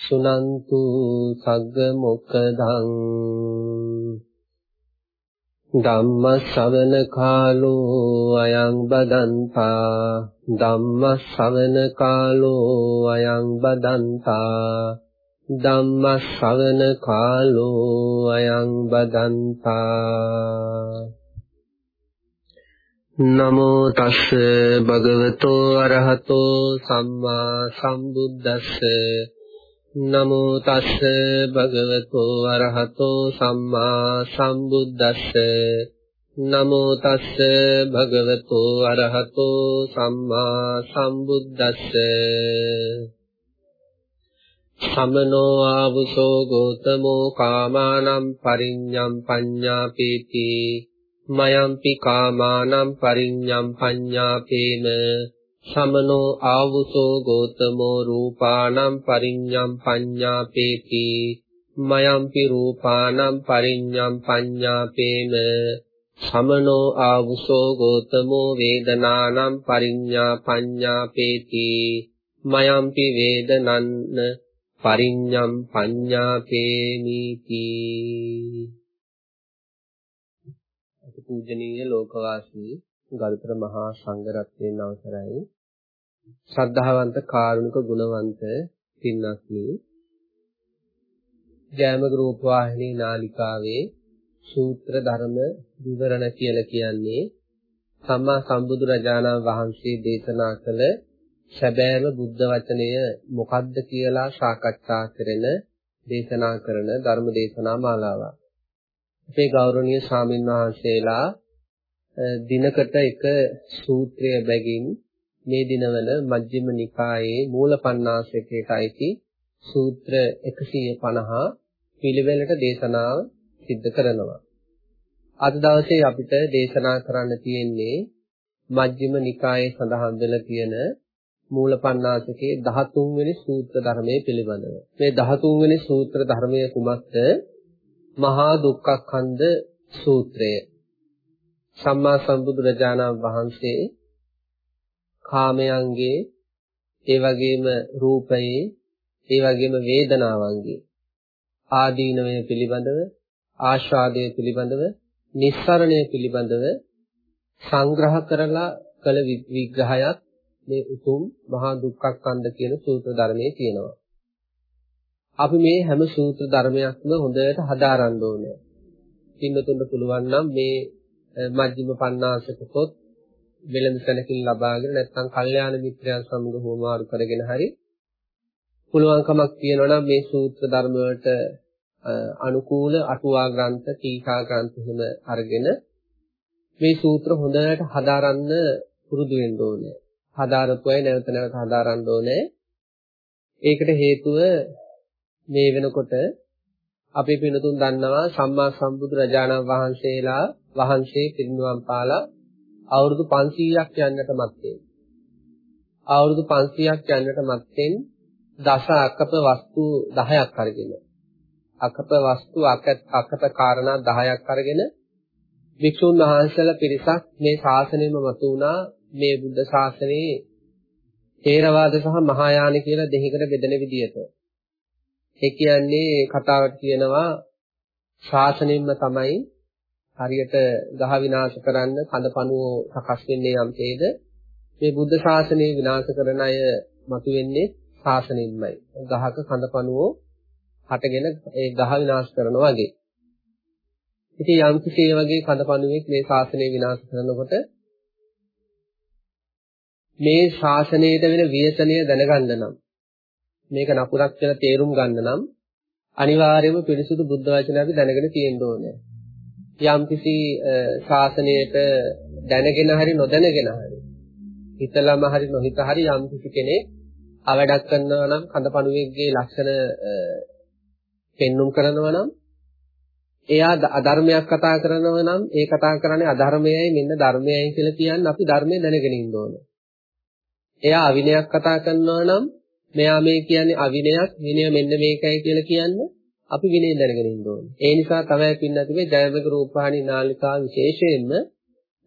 සුනන්තු සග්ග මොක්කදං ධම්ම ශවන කාලෝ අයං බදන්තා ධම්ම ශවන කාලෝ අයං බදන්තා ධම්ම ශ්‍රවණ කාලෝ අයං බදන්තා නමෝ තස්ස භගවතෝ අරහතෝ සම්මා සම්බුද්දස්ස නමෝ තස්ස භගවතෝ අරහතෝ සම්මා සම්බුද්දස්ස. නමෝ තස්ස භගවතෝ අරහතෝ සම්මා සම්බුද්දස්ස. සමනෝ ආවුසෝ ගෝතමෝ කාමානම් පරිඤ්ඤම් පඤ්ඤාපේති. මයම්පි කාමානම් පරිඤ්ඤම් පඤ්ඤාපේන. සමනෝ ආවුසෝ ගෝතමෝ රූපානම් පරිඤ්ඤම් පඤ්ඤාපේති මයම්පි රූපානම් පරිඤ්ඤම් පඤ්ඤාපේන සමනෝ ආවුසෝ ගෝතමෝ වේදනානම් පරිඤ්ඤා පඤ්ඤාපේති මයම්පි වේදනන්න පරිඤ්ඤම් පඤ්ඤාපේමීති අති පූජනීය ලෝකවාසී ගරුතර මහා සංඝරත්නයන් අවසරයි ශ්‍රද්ධාවන්ත කාරුණික ගුණවන්ත පින්වත්නි ජයම ගෲප වාහිනී නාලිකාවේ සූත්‍ර ධර්ම විවරණ කියලා කියන්නේ සම්මා සම්බුදු රජාණන් වහන්සේ දේශනා කළ සැබෑම බුද්ධ වචනය මොකක්ද කියලා සාකච්ඡා කරන දේශනා කරන ධර්ම දේශනා මාලාවක්. අපේ ගෞරවනීය ස්වාමින් වහන්සේලා දිනකට එක සූත්‍රය බැගින් මේ දිනවල මජ්ක්‍ධිම නිකායේ මූල පණ්ණාසකයට අයිති සූත්‍ර 150 පිළිවෙලට දේශනාව සිද්ධ කරනවා. අද දවසේ අපිට දේශනා කරන්න තියෙන්නේ මජ්ක්‍ධිම නිකායේ සඳහන් වෙලා තියෙන මූලපණ්ණාසකේ 13 වෙනි සූත්‍ර ධර්මයේ පිළිබඳව. මේ 13 වෙනි සූත්‍ර ධර්මයේ කුමක්ද? මහා දුක්ඛඛන්ද සූත්‍රය. සම්මා සම්බුදුරජාණන් වහන්සේ කාමයන්ගේ ඒ වගේම රූපයේ ඒ වගේම වේදනාවන්ගේ ආදීනවය පිළිබඳව ආශාදය පිළිබඳව නිස්සරණය පිළිබඳව සංග්‍රහ කරලා කළ විග්‍රහයක් මේ උතුම් මහා දුක්ඛස්කන්ධ කියන සූත්‍ර ධර්මයේ තියෙනවා. අපි මේ හැම සූත්‍ර ධර්මයක්ම හොඳට හදාරන්න ඕනේ. පින්නතුන්ට පුළුවන් නම් මේ මජ්ක්‍ධිම පඤ්ඤාසක පොත් වෙළඳ සැලකින් ලබාගෙන නැත්නම් කල්යාණ මිත්‍රයන් සමග හෝමාරු කරගෙන හරි පුළුවන්කමක් තියෙනවා නම් මේ සූත්‍ර ධර්ම වලට අනුකූල අටුවා ග්‍රන්ථ, ටීකා ග්‍රන්ථ එහෙම අරගෙන මේ සූත්‍ර හොඳට හදාරන්න පුරුදු වෙන්න ඕනේ. හදාරපු අය නැවත නැවත හදාරන්න ඕනේ. ඒකට හේතුව මේ වෙනකොට අපේ පිනතුන් දන්නවා සම්මා සම්බුදු රජාණන් වහන්සේලා වහන්සේ පිරිනිවන් පාලා අවුරුදු 500ක් යන්නට මත්තේ. අවුරුදු 500ක් යන්නට මත්තෙන් දස අකප වස්තු 10ක් අරගෙන අකප වස්තු අකප කාරණා 10ක් අරගෙන වික්ෂුන් වහන්සේලා පිරිසක් මේ ශාසනයම මතු වුණා මේ බුද්ධ ශාසනයේ ථේරවාද සහ මහායාන කියලා දෙහිකට බෙදෙන විදියට. ඒ කියන්නේ කතාවට කියනවා ශාසනයෙන්ම තමයි හරියට ගහ විනාශ කරන්න කඳපණුව සකස් වෙන්නේ යම්තේද මේ බුද්ධ ශාසනය විනාශ කරන අය මතුවෙන්නේ ශාසනයෙන්මයි. ගහක කඳපණුව හටගෙන ඒ ගහ විනාශ කරනවා වගේ. ඉතින් යම් කිසි වගේ කඳපණුවෙක් මේ ශාසනය විනාශ කරනකොට මේ ශාසනයට වෙන ව්‍යසනය දැනගන්න නම් මේක නපුරක් කියලා තේරුම් ගන්න නම් අනිවාර්යයෙන්ම පිරිසුදු බුද්ධ වචන අපි දැනගෙන තියෙන්න ඕනේ. යම්කිසි ශාසනයට දැනගෙන හරි නොදැනගෙන හරි හිතලම හරි නොහිත හරි යම්කිසි කෙනෙක් අවඩක් කරනවා නම් කඳපණුවෙක්ගේ ලක්ෂණ පෙන්눔 කරනවා නම් එයා අධර්මයක් කතා කරනවා නම් ඒ කතා කරන්නේ අධර්මයයි මෙන්න ධර්මයයි කියලා කියන්නේ අපි ධර්මය දැනගෙන ඉන්න ඕන. එයා අවිනයක් කතා කරනවා නම් මෙයා මේ කියන්නේ අවිනයක් විනය මෙන්න මේකයි කියලා කියන්නේ අපි විනය දැනගෙන ඉන්න ඕනේ. ඒ නිසා තමයි පින්නති මේ ජයමක රූපහානි නාලිකා විශේෂයෙන්ම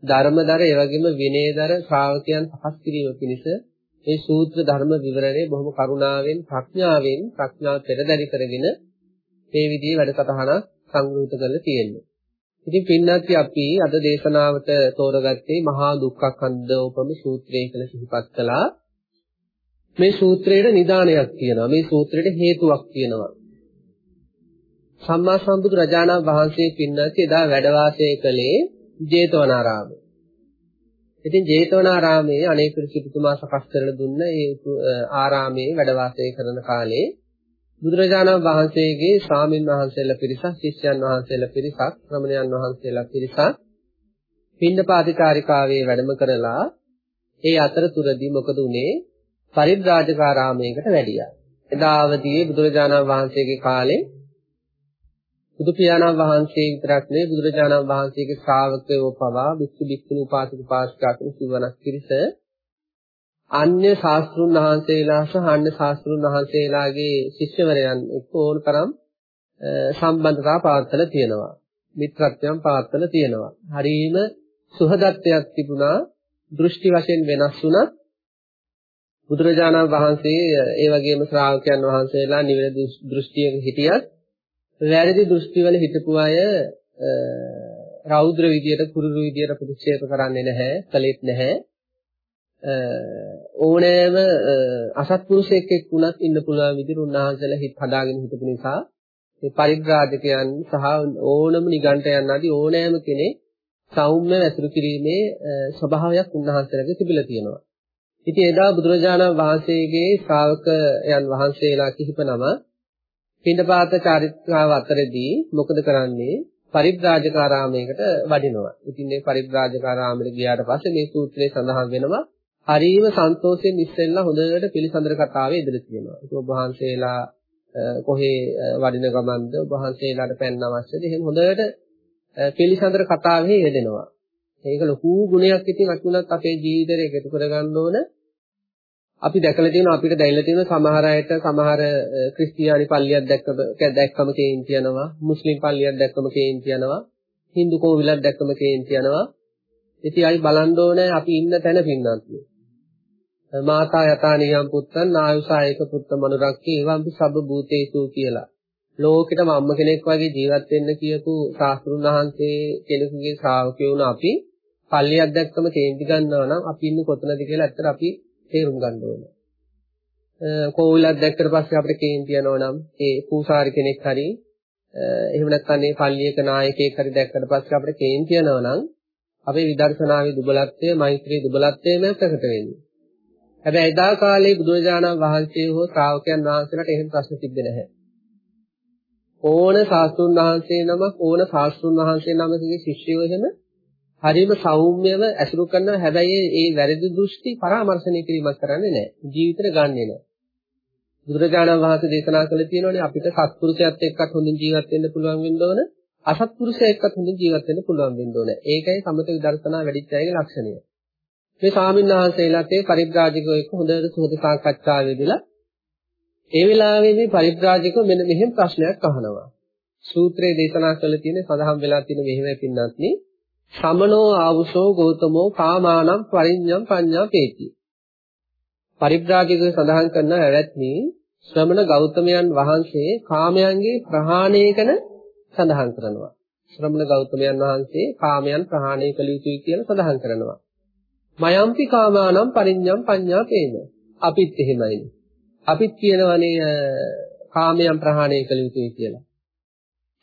ධර්මදර ඒ වගේම විනයදර ශ්‍රාවකයන් පහස් කිරීම පිණිස මේ සූත්‍ර ධර්ම විවරණය බොහොම කරුණාවෙන් ප්‍රඥාවෙන් ප්‍රඥාව පෙරදරි කරගෙන මේ විදිහේ වැඩසටහනක් සංග්‍රහිත කරලා තියෙනවා. ඉතින් පින්නත් අපි අද දේශනාවට තෝරගත්තේ මහා දුක්ඛකන්දෝපම සූත්‍රය කියලා සිහිපත් කළා. මේ සූත්‍රයේ නිදානයක් තියෙනවා. මේ සූත්‍රයේ හේතුවක් තියෙනවා. සම්මා සම්බුදු රජාණන් වහන්සේ පින්නත් එදා වැඩ වාසය කළේ ජේතවනාරාමයේ. ඉතින් ජේතවනාරාමයේ අනේක සිටුතුමා සකස් කරලා දුන්න ඒ ආරාමයේ වැඩ වාසය කරන කාලේ බුදුරජාණන් වහන්සේගේ ස්වාමින් වහන්සේලා පිරිසක්, ශිෂ්‍යයන් වහන්සේලා පිරිසක්, ශ්‍රමණයන් වහන්සේලා පිරිසක් පින්නපාතිකාරිකාවේ වැඩම කරලා ඒ අතරතුරදී මොකද උනේ? පරිබ්‍රාජකාරාමයකට වැඩියා. එදා අවදියේ බුදුරජාණන් වහන්සේගේ කාලේ බුදු පියාණන් වහන්සේ විතරක් නෙවෙයි බුදුරජාණන් වහන්සේගේ ශ්‍රාවකයෝ පවා විසු වික්ෂුණු උපාසක උපාසිකා කියන සිවණක් පිරිස අන්‍ය ශාස්ත්‍රුන් වහන්සේලා සහ අන්‍ය ශාස්ත්‍රුන් වහන්සේලාගේ ශිෂ්‍යවරයන් එක්ක ඕන තරම් සම්බන්ධතා පවත්වලා තියෙනවා. මිත්‍රත්වයන් පවත්වලා තියෙනවා. හරීම සුහදත්වයක් තිබුණා. දෘෂ්ටි වශයෙන් වෙනස් වුණත් බුදුරජාණන් වහන්සේ ඒ වගේම ශ්‍රාවකයන් වහන්සේලා නිවැරදි දෘෂ්ටියක හිටියත් වැරදි දෘෂ්ටිවල හිටපු අය රෞද්‍ර විදියට කුරුරු විදියට ප්‍රතික්ෂේප කරන්නේ නැහැ, කලෙත් නැහැ. ඕනෑම අසත්පුරුෂයෙක් එක්ක වුණත් ඉන්න පුළුවන් විදිහට උන්වහන්සේලා හිත හදාගෙන හිටපු නිසා මේ පරිබ්‍රාජකයන් සහ ඕනම නිගණ්ඨයන් ආදී ඕනෑම කෙනෙක් සෞම්‍ය ඇසුරු කිරීමේ ස්වභාවයක් උන්වහන්සේලාගේ තිබිලා තියෙනවා. ඉතින් එදා බුදුරජාණන් වහන්සේගේ ශ්‍රාවකයන් වහන්සේලා කිහිප නම පින්දපාත චාරිත්‍රාව අතරදී මොකද කරන්නේ? පරිබ්‍රාජකාරාමයකට වඩිනවා. ඉතින් මේ පරිබ්‍රාජකාරාමයට ගියාට පස්සේ මේ සූත්‍රයේ සඳහන් වෙනවා හරීම සන්තෝෂයෙන් ඉස්සෙල්ලා හොඳට පිළිසඳර කතාවේ ඉදිරිය තියෙනවා. ඒක ඔබ වහන්සේලා කොහේ වඩින ගමන්ද ඔබ වහන්සේලාට පැන්න අවශ්‍යද? එහෙනම් හොඳට පිළිසඳර කතාවේ යෙදෙනවා. ඒක ලොකු ගුණයක් ඉතින් අතුණත් අපේ ජීවිතේ එකතු කරගන්න ඕන. අපි දැකලා තියෙනවා අපිට දැනෙලා තියෙන සමහර අයට සමහර ක්‍රිස්තියානි පල්ලියක් දැක්කම දැක්කම කේන්ති යනවා. මුස්ලිම් පල්ලියක් දැක්කම කේන්ති යනවා. Hindu කෝවිලක් දැක්කම කේන්ති යනවා. ඉතින් අයි බලන්න ඕනේ අපි ඉන්න තැන පින්නත්. මාතා යතා නියම් පුත්තන් ආයුසායක පුත්ත මනුරක්කේ එවම්පි සබ්බ භූතේසු කියලා. ලෝකෙටම අම්ම කෙනෙක් වගේ ජීවත් වෙන්න කියපු සාස්ත්‍රුන් වහන්සේ කෙනෙකුගේ ශ්‍රාවකයෝ වුණ අපි පල්ලියක් දැක්කම කේන්ති ගන්නවා නම් අපි ඉන්නේ කොතනද කියලා ඇත්තට අපි තේරුම් ගන්න ඕනේ. කෝවිලක් දැක්කට පස්සේ අපිට කේන්ති යනවා නම් ඒ පූසාරි කෙනෙක් හරි එහෙම නැත්නම් මේ පල්ලියක නායකයෙක් හරි දැක්කට පස්සේ අපිට කේන්ති යනවා නම් අපේ විදර්ශනාවේ දුබලත්වය, මෛත්‍රී දුබලත්වයම ප්‍රකට වෙන්නේ. හැබැයි එදා කාලේ බුදුරජාණන් වහන්සේ හෝ ශ්‍රාවකයන් වහන්සේලාට එහෙම ප්‍රශ්න තිබ්බේ නැහැ. ඕන සාස්තුන් වහන්සේ නමක් ඕන සාස්තුන් වහන්සේ නමකගේ ශිෂ්‍යයෝ එහෙම හරිම සෞම්‍යව ඇසුරු කරනවා හැබැයි ඒ වැරදි දෘෂ්ටි පරාමර්ශණය කිරීමක් කරන්නේ නැහැ. ජීවිතේට ගන්නෙ නැහැ. බුදුරජාණන් වහන්සේ දේශනා කළ තියෙනවානේ අපිට සත්පුරුෂයත් එක්කත් හොඳින් ජීවත් වෙන්න පුළුවන් වෙන්න ඕන. අසත්පුරුෂයෙක් එක්කත් හොඳින් ජීවත් වෙන්න පුළුවන් වෙන්න ඕන. ඒකයි සමත විදර්ශනා වැඩිච්ච අයගේ ලක්ෂණය. මේ ස්වාමීන් වහන්සේලාත් ඒ පරිබ්‍රාජකයෝ එක්ක හොඳට සුහද සාකච්ඡාවේදීලා ඒ වෙලාවේ මේ පරිබ්‍රාජකව මෙන්න මෙහෙම ප්‍රශ්නයක් අහනවා. සූත්‍රයේ දේශනා කළ තියෙන සඳහන් වෙලා තියෙන මෙහෙමයි පින්නත්නි. සමනෝ ආවුසෝ ගෞතමෝ කාමානම් පරිඤ්ඤම් පඤ්ඤා පේති. පරිබ්‍රාජකව සඳහන් කරන ඇවැත්නි ශ්‍රමණ ගෞතමයන් වහන්සේ කාමයන්ගේ ප්‍රහාණය කරන සඳහන් කරනවා. ශ්‍රමණ ගෞතමයන් වහන්සේ කාමයන් ප්‍රහාණය කළ යුතුයි කියලා සඳහන් කරනවා. මයම්පි කාමානම් පරිඤ්ඤම් පඤ්ඤා පේන. අපිත් එහෙමයිනේ. අපිත් කියනවනේ කාමයන් ප්‍රහාණය කළ යුතුයි කියලා.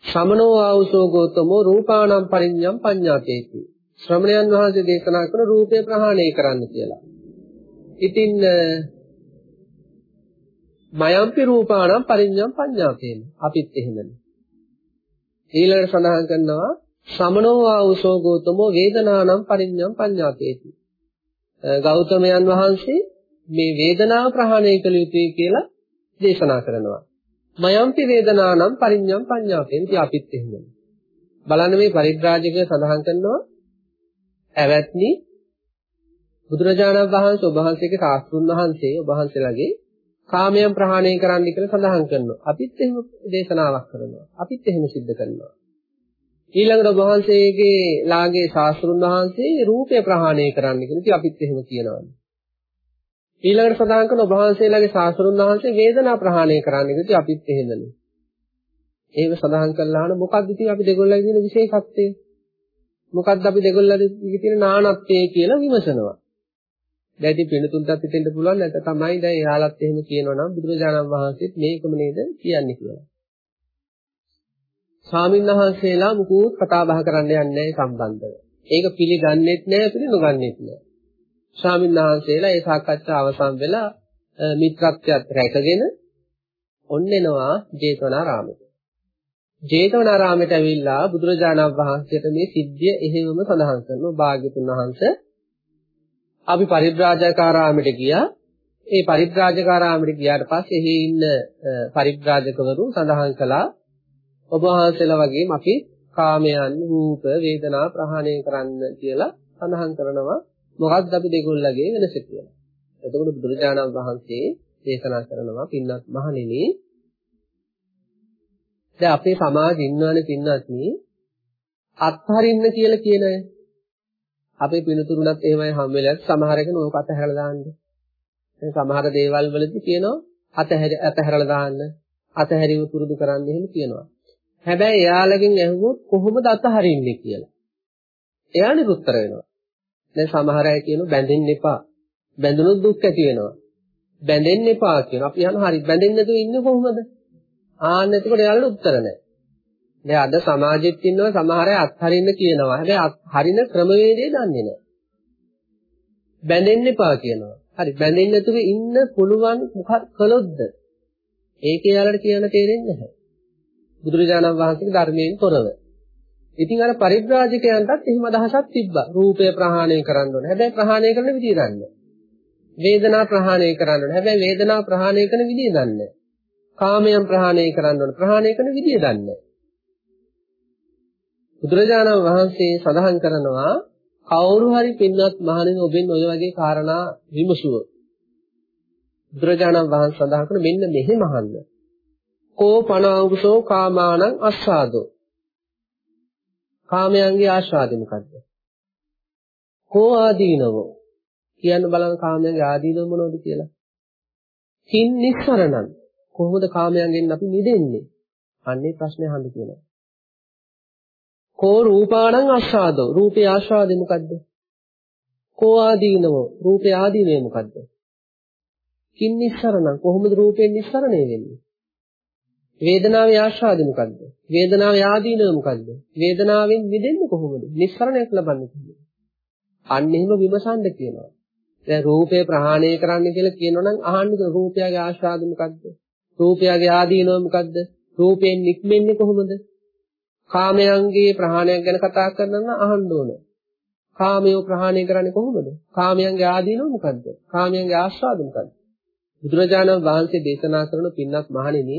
ශ්‍රමණෝ ආවුසෝ ගෝතමෝ රූපානම් පරිඤ්ඤම් පඤ්ඤාතේති. ශ්‍රමණයන් වහන්සේ දේශනා කරන රූපය ප්‍රහාණය කරන්න කියලා. ඉතින් මයම්පි රූපානම් පරිඤ්ඤම් පඤ්ඤාතේන. අපිත් එහෙමනේ. ඊළඟට සඳහන් කරනවා ශ්‍රමණෝ ආවුසෝ ගෝතමෝ වේදනානම් පරිඤ්ඤම් පඤ්ඤාතේති. ගෞතමයන් වහන්සේ මේ වේදනාව ප්‍රහාණය කළ යුතුයි කියලා දේශනා කරනවා. මයම්පි වේදනානම් පරිඤ්ඤම් පඤ්ඤාපෙන් ඉතින් අපිත් එහෙමයි. බලන්න මේ පරිත්‍රාජක සඳහන් කරනවා ඇවැත්නි බුදුරජාණන් වහන්සේ ඔබ වහන්සේගේ ශාස්ත්‍රුන් වහන්සේ ඔබ වහන්සේලාගේ කාමයන් ප්‍රහාණය කරන්න කියලා සඳහන් කරනවා. අපිත් එහෙම දේශනාවක් කරනවා. අපිත් එහෙම සිද්ධ කරනවා. ඊළඟට ඔබ වහන්සේගේ ලාගේ ශාස්ත්‍රුන් වහන්සේ රූපය ප්‍රහාණය කරන්න කියලා ඉතින් අපිත් එහෙම කියනවා. ඊළඟට සඳහන් කරන ඔබ වහන්සේලාගේ ශාස්ත්‍රුන් වහන්සේ වේදනා ප්‍රහාණය කරන්න කියලා ඉතින් අපිත් එහෙමනේ. ඒව සඳහන් කළා නම් මොකක්ද ඉතින් අපි දෙගොල්ලගේ තියෙන විශේෂත්වය? මොකක්ද අපි දෙගොල්ලගේ තියෙන නානත්වය කියලා විමසනවා. දැන් ඉතින් පිළිතුන්ටත් හිතෙන්න පුළුවන් නැත තමයි දැන් එයාලත් එහෙම කියනවා නම් බුදුරජාණන් වහන්සේත් මේකම නේද කියන්නේ කියලා. ස්වාමීන් වහන්සේලා මුකුත් කතා බහ කරන්න යන්නේ නැහැ සම්බන්ධව. ඒක පිළිගන්නෙත් නැහැ පිළිනොගන්නෙත් නැහැ. ස්වාමීන් වහන්සේලා ඒ සාකච්ඡාව අවසන් වෙලා මිත්‍රත්වයට රැකගෙන ඔන්න එනවා ජේතවනාරාමයට. ජේතවනාරාමයට ඇවිල්ලා බුදුරජාණන් වහන්සේට මේ සිද්ධිය එහෙමම සඳහන් කරනවා භාග්‍යතුන් වහන්සේ අපි පරිබ්‍රාජකාරාමයට ගියා. ඒ පරිබ්‍රාජකාරාමයට ගියාට පස්සේ එහි ඉන්න පරිබ්‍රාජකවරු සඳහන් කළා ඔබ වහන්සේලා වගේම අපි කාමයන් රූප වේදනා ප්‍රහාණය කරන්න කියලා සඳහන් කරනවා මොකක්ද අපි දෙගොල්ලගේ වෙනස කියලා. එතකොට බුදුරජාණන් වහන්සේ දේශනා කරනවා පින්වත් මහණෙනි දැන් අපේ සමාජෙ ඉන්නවනේ පින්වත්නි අත්හරින්න කියලා කියන අය අපේ පිනතුරුණත් එහෙමයි හම් වෙලක් සමහර එක නෝක අතහැරලා දාන්න. දැන් සමහර දේවල් වලදී කියනවා අතහැර අතහැරලා දාන්න. අතහැරීම පුරුදු කරන්න එහෙම කියනවා. හැබැයි එයාලගෙන් ඇහුවොත් කොහොමද අතහරින්නේ කියලා. එයානේ උත්තර වෙනවා. දැන් සමහර අය කියනවා බැඳෙන්න එපා. බැඳුනොත් දුක් ඇති වෙනවා. බැඳෙන්න එපා කියනවා. අපි අහන හරි බැඳෙන්නේ නැතුව ඉන්නේ කොහොමද? ආන්න එතකොට එයාලට උත්තර නැහැ. දැන් අද සමාජෙත් ඉන්නවා සමහර අය අත්හරින්න කියනවා. හැබැයි හරින ක්‍රමවේදය දන්නේ නැහැ. බැඳෙන්න එපා කියනවා. හරි බැඳෙන්නේ නැතුව ඉන්න පුළුවන් මොකක් කළොත්ද? ඒක එයාලට කියන්න තේරෙන්නේ නැහැ. බුදුරජාණන් වහන්සේගේ ධර්මයෙන් තොරව. ඉතින් අර පරිබ්‍රාජකයන්ටත් එහෙම අදහසක් තිබ්බා. රූපය ප්‍රහාණය කරන්න ඕනේ. හැබැයි ප්‍රහාණය කරන විදිය දන්නේ වේදනා ප්‍රහාණය කරන්න ඕනේ. හැබැයි වේදනා ප්‍රහාණය කරන විදිය දන්නේ කාමයන් ප්‍රහාණය කරන්න ඕනේ. ප්‍රහාණය කරන විදිය දන්නේ බුදුරජාණන් වහන්සේ සඳහන් කරනවා කවුරු හරි පින්වත් මහණෙනි ඔබෙන් ඔය වගේ කාරණා විමසුව. බුදුරජාණන් වහන්සේ සඳහන් කරන මෙන්න මෙහෙම අහන්න. කෝ පනාවුසෝ කාමානං අස්සාදෝ. කාමයන්ගේ ආශාදෙ මොකද්ද? කෝ ආදීනවෝ. කියන්න බලන්න කාමයන්ගේ ආදීනව මොනවද කියලා. කින් නිස්සරණං. කොහොමද කාමයන්ගෙන් අපි මිදෙන්නේ? අන්නේ ප්‍රශ්නේ අහන්න කියනවා. කෝ රූපාණං ආශාදෝ රූපේ ආශාදේ මොකද්ද කෝ ආදීනවෝ රූපේ ආදීනේ මොකද්ද කින් නිස්සරණ කොහොමද රූපෙන් නිස්සරණය වෙන්නේ වේදනාවේ ආශාදේ මොකද්ද වේදනාවේ ආදීනව මොකද්ද වේදනාවෙන් මිදෙන්නේ කොහොමද නිස්සරණයක් ලබන්නේ කොහොමද අන්න එහෙම විමසන්න කියනවා දැන් රූපේ ප්‍රහාණය කරන්න කියලා කියනවනම් අහන්නේ රූපයගේ ආශාද මොකද්ද රූපයගේ ආදීනව මොකද්ද රූපයෙන් නික්මෙන්නේ කොහොමද කාමයන්ගේ ප්‍රහාණයක් ගැන කතා කරනවා නම් අහන්න ඕන. කාමය ප්‍රහාණය කරන්නේ කොහොමද? කාමයන්ගේ ආදීනව මොකද්ද? කාමයන්ගේ ආස්වාද මොකද්ද? බුදුරජාණන් වහන්සේ දේශනා කරන පින්වත් මහණෙනි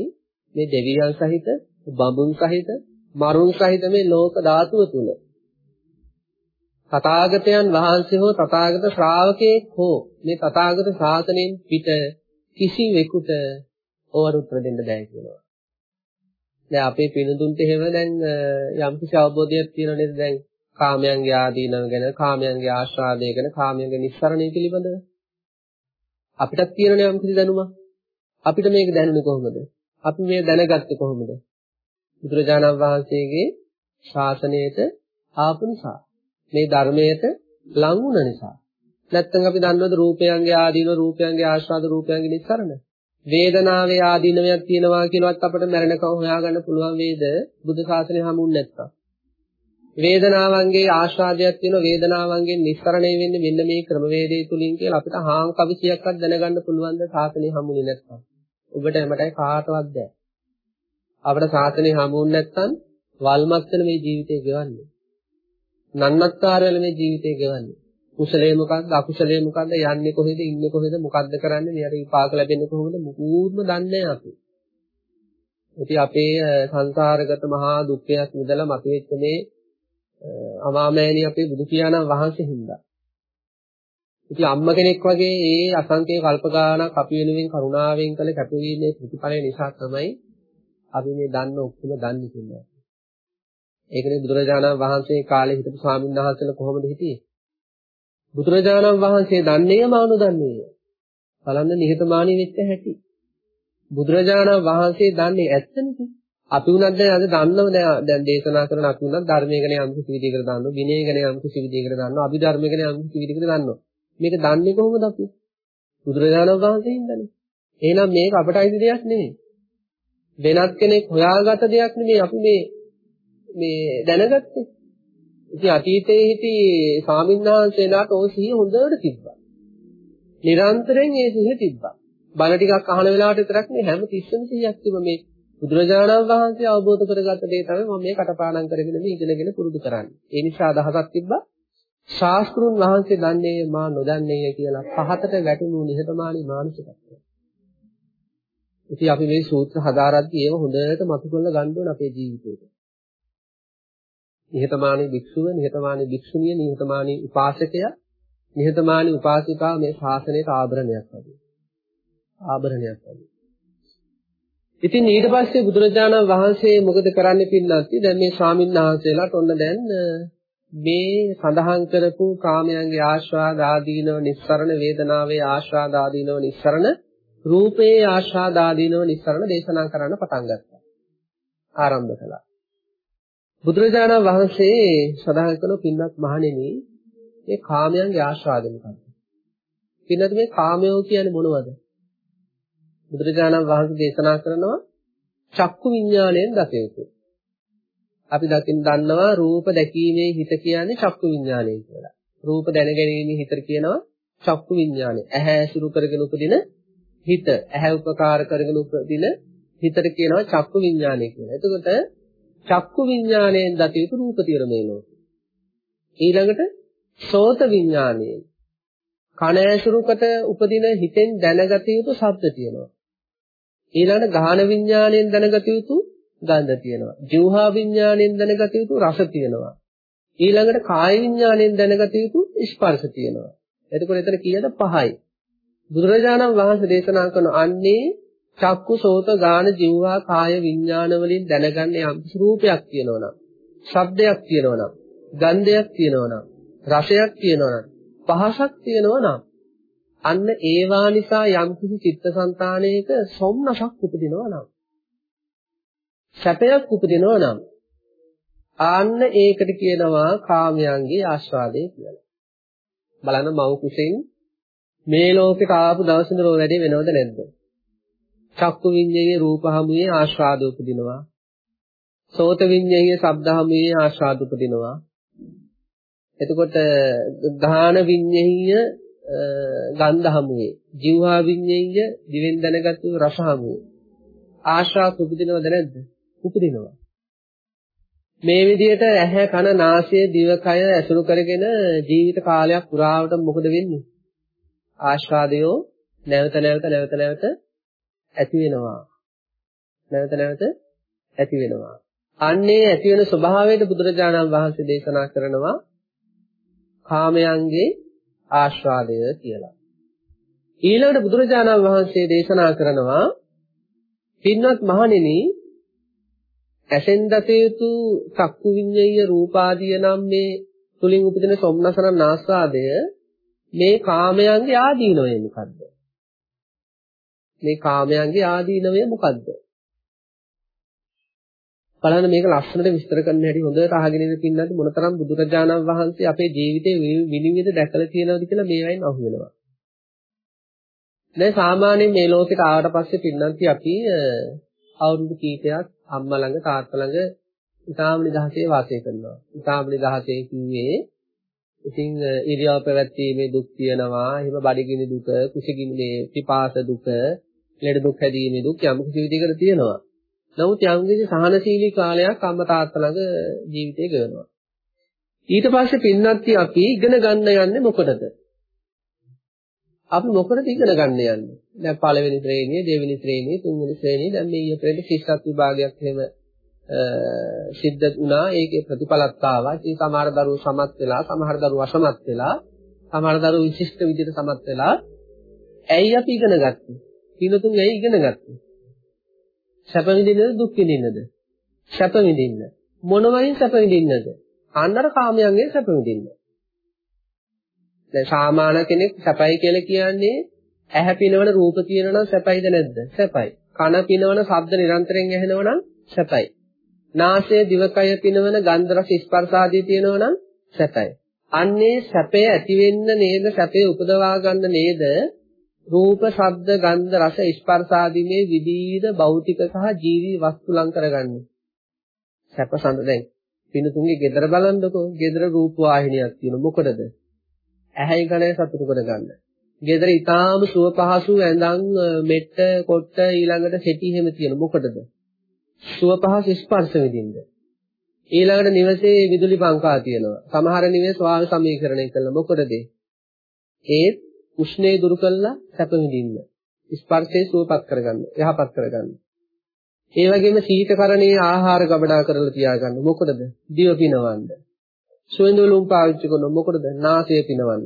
මේ දෙවියන් සහිත, බඹුන් සහිත, මරුන් සහිත මේ ලෝක ධාතුව තුල තථාගතයන් වහන්සේ හෝ තථාගත ශ්‍රාවකෙක් හෝ මේ තථාගත ශාසනයෙන් පිට කිසිවෙකුට ඕවර උත්තර දෙන්න බෑ කියනවා. දැන් අපේ පිනතුන්ට එහෙම දැන් යම් කිසි අවබෝධයක් තියෙනව නේද? දැන් කාමයන්ගේ ආදීනව ගැන කාමයන්ගේ ආශ්‍රාදය ගැන කාමයන්ගේ නිස්සරණය පිළිබඳව. අපිටත් තියෙනනේ යම් කිසි දැනුමක්. අපිට මේක දැනුනේ කොහොමද? අපි මේ දැනගත්තේ කොහොමද? බුදුරජාණන් වහන්සේගේ ශාසනයට ආපු නිසා මේ ධර්මයට ලං වුණ නිසා. නැත්තම් අපි දන්නවද රූපයන්ගේ ආදීන රූපයන්ගේ ආස්වාද රූපයන්ගේ නිස්සරණ? වේදනාවේ ආදීනවයක් තියෙනවා කියලාවත් අපිට මැරෙනකම් හොයාගන්න පුළුවන් වේද? බුද්ධ ශාසනය හමුුන් නැත්තම්. වේදනාවන්ගේ ආශාදයක් තියෙනවා වේදනාවන්ගෙන් නිස්සරණය වෙන්නේ මෙන්න මේ ක්‍රමවේදය තුලින් කියලා අපිට හාන් කවිසියක්වත් දැනගන්න පුළුවන් ද ශාසනය හමුුනේ නැත්තම්. ඔබට එමටයි කාටවත් බෑ. අපිට ශාසනය හමුුනේ නැත්තම් වල්මත් වෙන මේ ජීවිතය ගෙවන්නේ. නන්නත්තර වෙන මේ ජීවිතය ගෙවන්නේ. කුසලයේ මොකද්ද අකුසලයේ මොකද්ද යන්නේ කොහෙද ඉන්නේ කොහෙද මොකද්ද කරන්නේ මෙයාට විපාක ලැබෙන්නේ කොහොමද මුකුත්ම දන්නේ නැහැ අපි. ඉතින් අපේ සංසාරගත මහා දුක්ඛයක් නිදලා මතුවෙච්ච මේ අමාමෑණි අපේ බුදු පියාණන් වහන්සේ හින්දා. ඉතින් අම්ම කෙනෙක් වගේ ඒ අසංකේ කල්ප ගානක් අපි වෙනුවෙන් කරුණාවෙන් කළ කැපවීමේ ප්‍රතිඵලය නිසා තමයි අපි මේ දන්න ඔක්කොම දන්නේ කියලා. ඒකනේ බුදුරජාණන් වහන්සේ කාලේ හිටපු ස්වාමීන් වහන්සේලා කොහොමද හිටියේ? බුදුරජාණන් වහන්සේ දන්නේය මා නොදන්නේය. බලන්න නිහතමානී වෙච්ච හැටි. බුදුරජාණන් වහන්සේ දන්නේ ඇත්තනේ. අපි උනත් දැන් අද දන්නව දැන් දේශනා කරන අපි උනත් ධර්මයේ ගැන යම් කිසි විදිහකට දන්නවා, විනය ගැන යම් කිසි විදිහකට දන්නවා, අභිධර්ම ගැන යම් කිසි විදිහකට දන්නවා. මේක දන්නේ කොහොමද අපි? බුදුරජාණන් වහන්සේ හින්දානේ. එහෙනම් මේක අපට අයිති දෙයක් නෙමෙයි. වෙනත් කෙනෙක් හොයාගත දෙයක් නෙමෙයි අපි මේ මේ දැනගත්තේ. ඉතින් අතීතයේ හිටි ස්වාමින්වහන්සේලාට ওই සිහිය හොඳට තිබ්බා. නිරන්තරයෙන් ඒ සිහිය තිබ්බා. බණ ටිකක් අහන වෙලාවට විතරක් නෙවෙයි හැම තිස්සෙම සිහියක් තිබ්බා මේ බුදුරජාණන් වහන්සේ අවබෝධ කරගත්ත දේ තමයි මම මේ කටපාඩම් කරගෙන මේ ඉගෙනගෙන පුරුදු කරන්නේ. ඒ නිසා අදහසක් තිබ්බා ශාස්ත්‍රුන් වහන්සේ දන්නේ මා නොදන්නේය කියලා පහතට වැටුණු නිහතමානී මානසිකත්වය. ඉතින් අපි මේ සූත්‍ර හදාරද්දී ඒව හොඳට මතු කරලා ගන්න ඕන අපේ ජීවිතේට. නිහතමානී භික්ෂුව, නිහතමානී භික්ෂුණිය, නිහතමානී උපාසකයා, නිහතමානී උපාසිකා මේ ශාසනයට ආභරණයක් වගේ. ආභරණයක් වගේ. ඉතින් ඊට පස්සේ බුදුරජාණන් වහන්සේ මොකද කරන්නේ පින්නන්ති? දැන් මේ ස්වාමීන් වහන්සේලාට ඔන්න දැන් මේ සඳහන් කරපු කාමයන්ගේ ආශ්‍රාද ආදීනව නිස්සරණ වේදනාවේ ආශ්‍රාද ආදීනව නිස්සරණ රූපේ ආශ්‍රාද ආදීනව නිස්සරණ දේශනා කරන්න පටන් ගත්තා. ආරම්භ කළා. බුදුරජාණන් වහන්සේ සඳහන් කරන පින්වත් මහණෙනි මේ කාමයන්ගේ ආශ්‍රාද මොකක්ද? පින්නත් මේ කාමයෝ කියන්නේ මොනවද? බුදුරජාණන් වහන්සේ දේශනා කරනවා චක්කු විඥාණයෙන් දතේතු. අපි දකින් දන්නවා රූප දැකීමේ හිත කියන්නේ චක්කු විඥාණය කියලා. රූප දැනගැනීමේ හිත කියනවා චක්කු විඥාණය. ඇහැ ඇසුරු කරගෙන උපදින හිත, ඇහැ උපකාර කරගෙන උපදින හිතට කියනවා චක්කු විඥාණය කියලා. එතකොට චක්කු විඥාණයෙන් දත යුතු රූප තියෙන මේ ලෝකේ. ඊළඟට සෝත විඥාණයෙන් කන ඇසුරුකට උපදින හිතෙන් දැනගත යුතු ශබ්ද තියෙනවා. ඊළඟට ගාහන විඥාණයෙන් දැනගත යුතු ගන්ධ තියෙනවා. ජීවහා විඥාණයෙන් දැනගත යුතු රස තියෙනවා. ඊළඟට කාය විඥාණයෙන් දැනගත යුතු ස්පර්ශ තියෙනවා. එතකොට එතන කීයද පහයි. බුදුරජාණන් වහන්සේ දේශනා කරන අන්නේ චක්කු සෝත ගාන ජීවහා කාය විඥාන වලින් දැනගන්න යම් රූපයක් තියෙනවනම්, ශබ්දයක් තියෙනවනම්, ගන්ධයක් තියෙනවනම්, රසයක් තියෙනවනම්, පහසක් තියෙනවනම් අන්න ඒවා නිසා යම් කිසි චිත්තසංතානයක සොම්නසක් උපදිනවා නම් සැපයක් උපදිනවා නම් ආන්න ඒකට කියනවා කාමයන්ගේ ආස්වාදය කියලා. බලන්න මව් කුසෙන් මේ ලෝකෙට ආපු දවසින්ද රෝ වැඩි වෙනවද නැද්ද? චක්කු විඤ්ඤාණයේ රූප හමුවේ ආස්වාද උපදිනවා. සෝත විඤ්ඤාණයේ ශබ්ද හමුවේ ආස්වාද උපදිනවා. එතකොට ධාන විඤ්ඤාණය ගන්ධ හමුවේ, જીවහා විඤ්ඤාණය දිවෙන් දැනගත්තු රස හමුවේ ආශාත් උපදිනවද නැද්ද? උපදිනවා. මේ විදිහට ඇහැ කන නාසය දිවකය ඇසුරු කරගෙන ජීවිත කාලයක් පුරාවට මොකද වෙන්නේ? ආස්වාදයෝ නැවත නැවත නැවත නැවත ඇති වෙනවා. නැවත නැවත ඇති වෙනවා. අන්නේ ඇති වෙන ස්වභාවයට බුදුරජාණන් වහන්සේ දේශනා කරනවා කාමයන්ගේ ආස්වාදය කියලා. ඊළඟට බුදුරජාණන් වහන්සේ දේශනා කරනවා පින්වත් මහණෙනි ඇසෙන් දත යුතු චක්කු විඤ්ඤය රූපාදිය නම් මේ තුලින් උපදින සොම්නසන ආස්වාදය මේ කාමයන්ගේ ආදීනවය මොකද්ද? මේ කාමයන්ගේ ආදීනවය මොකද්ද? බලන්න මේක ලස්සනට විස්තර කරන්න හැටි හොඳට අහගෙන ඉන්න පින්නත් මොනතරම් බුදුරජාණන් වහන්සේ අපේ ජීවිතේ විනිවිද දැකලා තියෙනවද කියලා මේවයින් අහුවෙනවා. දැන් සාමාන්‍යයෙන් මේ ලෝකෙට ආවට පස්සේ පින්නන්ති අපි අවුරුදු කීපයක් අම්මා ළඟ තාත්තා ළඟ ඉතාම නිදහසේ වාසය කරනවා. ඉතාම නිදහසේ කිව්වේ ඉතින් ඉරියව් පැවැත්වීමේ දුක් තියෙනවා. එහෙම බඩගිනි දුක, කුසිගිනි මේ පිපාස දුක, ලෙඩ දුක් හැදීමේ දුක් යම් කිසි විදිහකට තියෙනවා. නමුත් යම් කිසි සහනශීලී කාලයක් අම්මා තාත්තා ළඟ ජීවිතේ ගෙවනවා. ඊට පස්සේ පින්නත්ටි අපි ඉගෙන ගන්න යන්නේ මොකටද? අපි මොකටද ඉගෙන ගන්න යන්නේ? දැන් පළවෙනි ශ්‍රේණිය, දෙවෙනි ශ්‍රේණිය, තුන්වෙනි ශ්‍රේණිය දැන් මේ ඊපෙරේද ශිෂ්‍යත්ව විභාගයක් එහෙම සිද්ධ වුණා. ඒකේ ප්‍රතිඵලත් ආවා. ඉතින් සමහර දරුවෝ සමත් වෙලා, සමහර දරුවෝ අසමත් වෙලා, සමහර දරුවෝ විශිෂ්ට විදිහට සමත් වෙලා ඇයි අපි ඉගෙන ගත්තේ? කිනතුන් ඇයි ඉගෙන ගත්තේ? සැප විඳින්නද දුක් විඳින්නද? සැප විඳින්න. මොනවයින් සැප විඳින්නද? අන්නර කාමයන්ගෙන් සැප විඳින්න. දැන් සාමාන්‍ය කෙනෙක් සැපයි කියලා කියන්නේ ඇහැ පිනවන රූප කියනනම් සැපයිද නැද්ද? සැපයි. කන පිනවන ශබ්ද නිරන්තරයෙන් ඇහෙනවනම් සැපයි. නාසය දිවකය පිනවන ගන්ධ රස ස්පර්ශ ආදී තියෙනවනම් සැපයි. අන්නේ සැපය ඇති වෙන්න නේද සැපේ උපදවා ගන්න නේද රූප, ශබ්ද, ගන්ධ, රස, ස්පර්ශ ආදී මේ විවිධ භෞතික සහ ජීවි වස්තු ලං කරගන්නේ. සැප සඳ දැන් පින්තුන්ගේ ගෙදර බලන්නකෝ. ගෙදර රූප වාහිනියක් තියෙන මොකටද? ඇහැයි කනයි සතුටු කරගන්න. ගෙදර ඊටාම සුව පහසු ඇඳන් මෙට්ට කොට්ට ඊළඟට සෙටි හැම තියෙන මොකටද? සුව පහසු ස්පර්ශ විඳින්න. ඊළඟට නිවසේ විදුලි පංකා තියෙනවා. සමහර නිවසේ ස්වාමි සමීකරණය කළා. මොකටද? ඒත් උෂ්ණේ දුරු කළා සැප විඳින්න. ස්පර්ශයේ සුවපත් කරගන්න, යහපත් කරගන්න. ඒ වගේම සීතකරණයේ ආහාර ගබඩා කරලා තියාගන්න. මොකටද? දිව පිනවන්න. සුවඳුලුම් පාවිච්චි කරන මොකටද? නාසය පිනවන්න.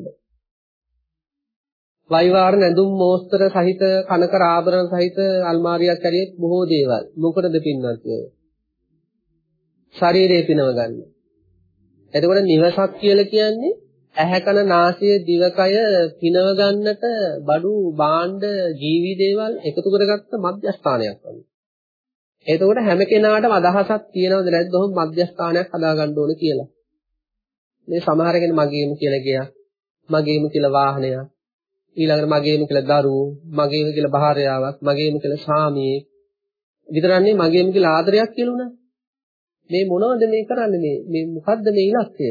වයිවාර නැඳුම් මෝස්තර සහිත කනකර ආභරණ සහිත අල්මාරියක් ඇරියෙත් බොහෝ දේවල්. මොකටද පින්වත් ඔය? ශරීරය පිනව ගන්න. එතකොට නිවසක් කියලා කියන්නේ ඇහැ කන නාසය දිවකය පිනව ගන්නට බඩු භාණ්ඩ ජීවි දේවල් එකතු කරගත්ත මධ්‍යස්ථානයක් වගේ. එතකොට හැම කෙනාටම අදහසක් තියෙනවද නැද්ද ඔහොම මධ්‍යස්ථානයක් හදාගන්න ඕනේ කියලා. මේ සමහර කෙනෙක් මගේම කියලා ගියා. මගේම කියලා වාහනයක්. ඊළඟට මගේම කියලා දරුවෝ, මගේම කියලා භාර්යාවක්, මගේම කියලා ස්වාමියෙක්. විතරන්නේ මගේම කියලා ආදරයක් කියලා උනා. මේ මොනවද මේ කරන්නේ මේ මේ මොකද්ද මේ ඉලක්කය?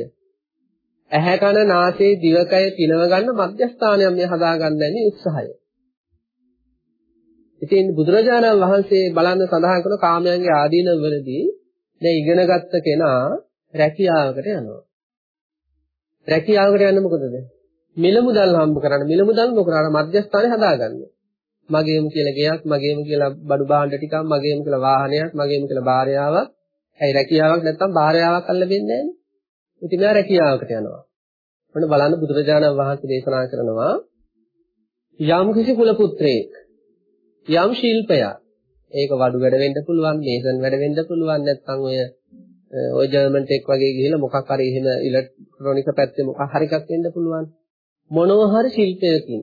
ඇහැ කන නාසය දිවකය පිනව ගන්න මධ්‍යස්ථානයක් මේ හදාගන්න යන්නේ උත්සාහය. ඉතින් බුදුරජාණන් වහන්සේ බලන්න සඳහන් කරන කාමයන්ගේ ආදීන වලදී දැන් ඉගෙනගත්ත කෙනා රැකියාවකට යනවා. රැකියාවකට යන්න මොකදද? මිල මුදල් හම්බ කරන්න. මිල මුදල් මොකද? අර මධ්‍යස්ථානේ හදාගන්න. මගේම කියලා ගෙයක්, මගේම කියලා බඩු භාණ්ඩ ටිකක්, මගේම කියලා වාහනයක්, මගේම කියලා භාර්යාවක්. ඇයි රැකියාවක් නැත්තම් භාර්යාවක් අල්ලෙන්නේ නැහැ ඉතින් මෙයා රැකියාවකට යනවා. ඔන්න බලන්න බුදුරජාණන් වහන්සේ දේශනා කරනවා යම් කිසි කුල පුත්‍රයෙක් යම් ශිල්පයක් ඒක වඩු වැඩ වෙන්න පුළුවන්, මේසන් වැඩ වෙන්න පුළුවන් නැත්නම් ඔය ඔය ජර්මන් ටෙක් වගේ ගිහිල්ලා මොකක් හරි එහෙම ඉලෙක්ට්‍රොනික පැත්තේ මොකක් හරි එකක් වෙන්න පුළුවන්. මොනවා හරි ශිල්පයකින්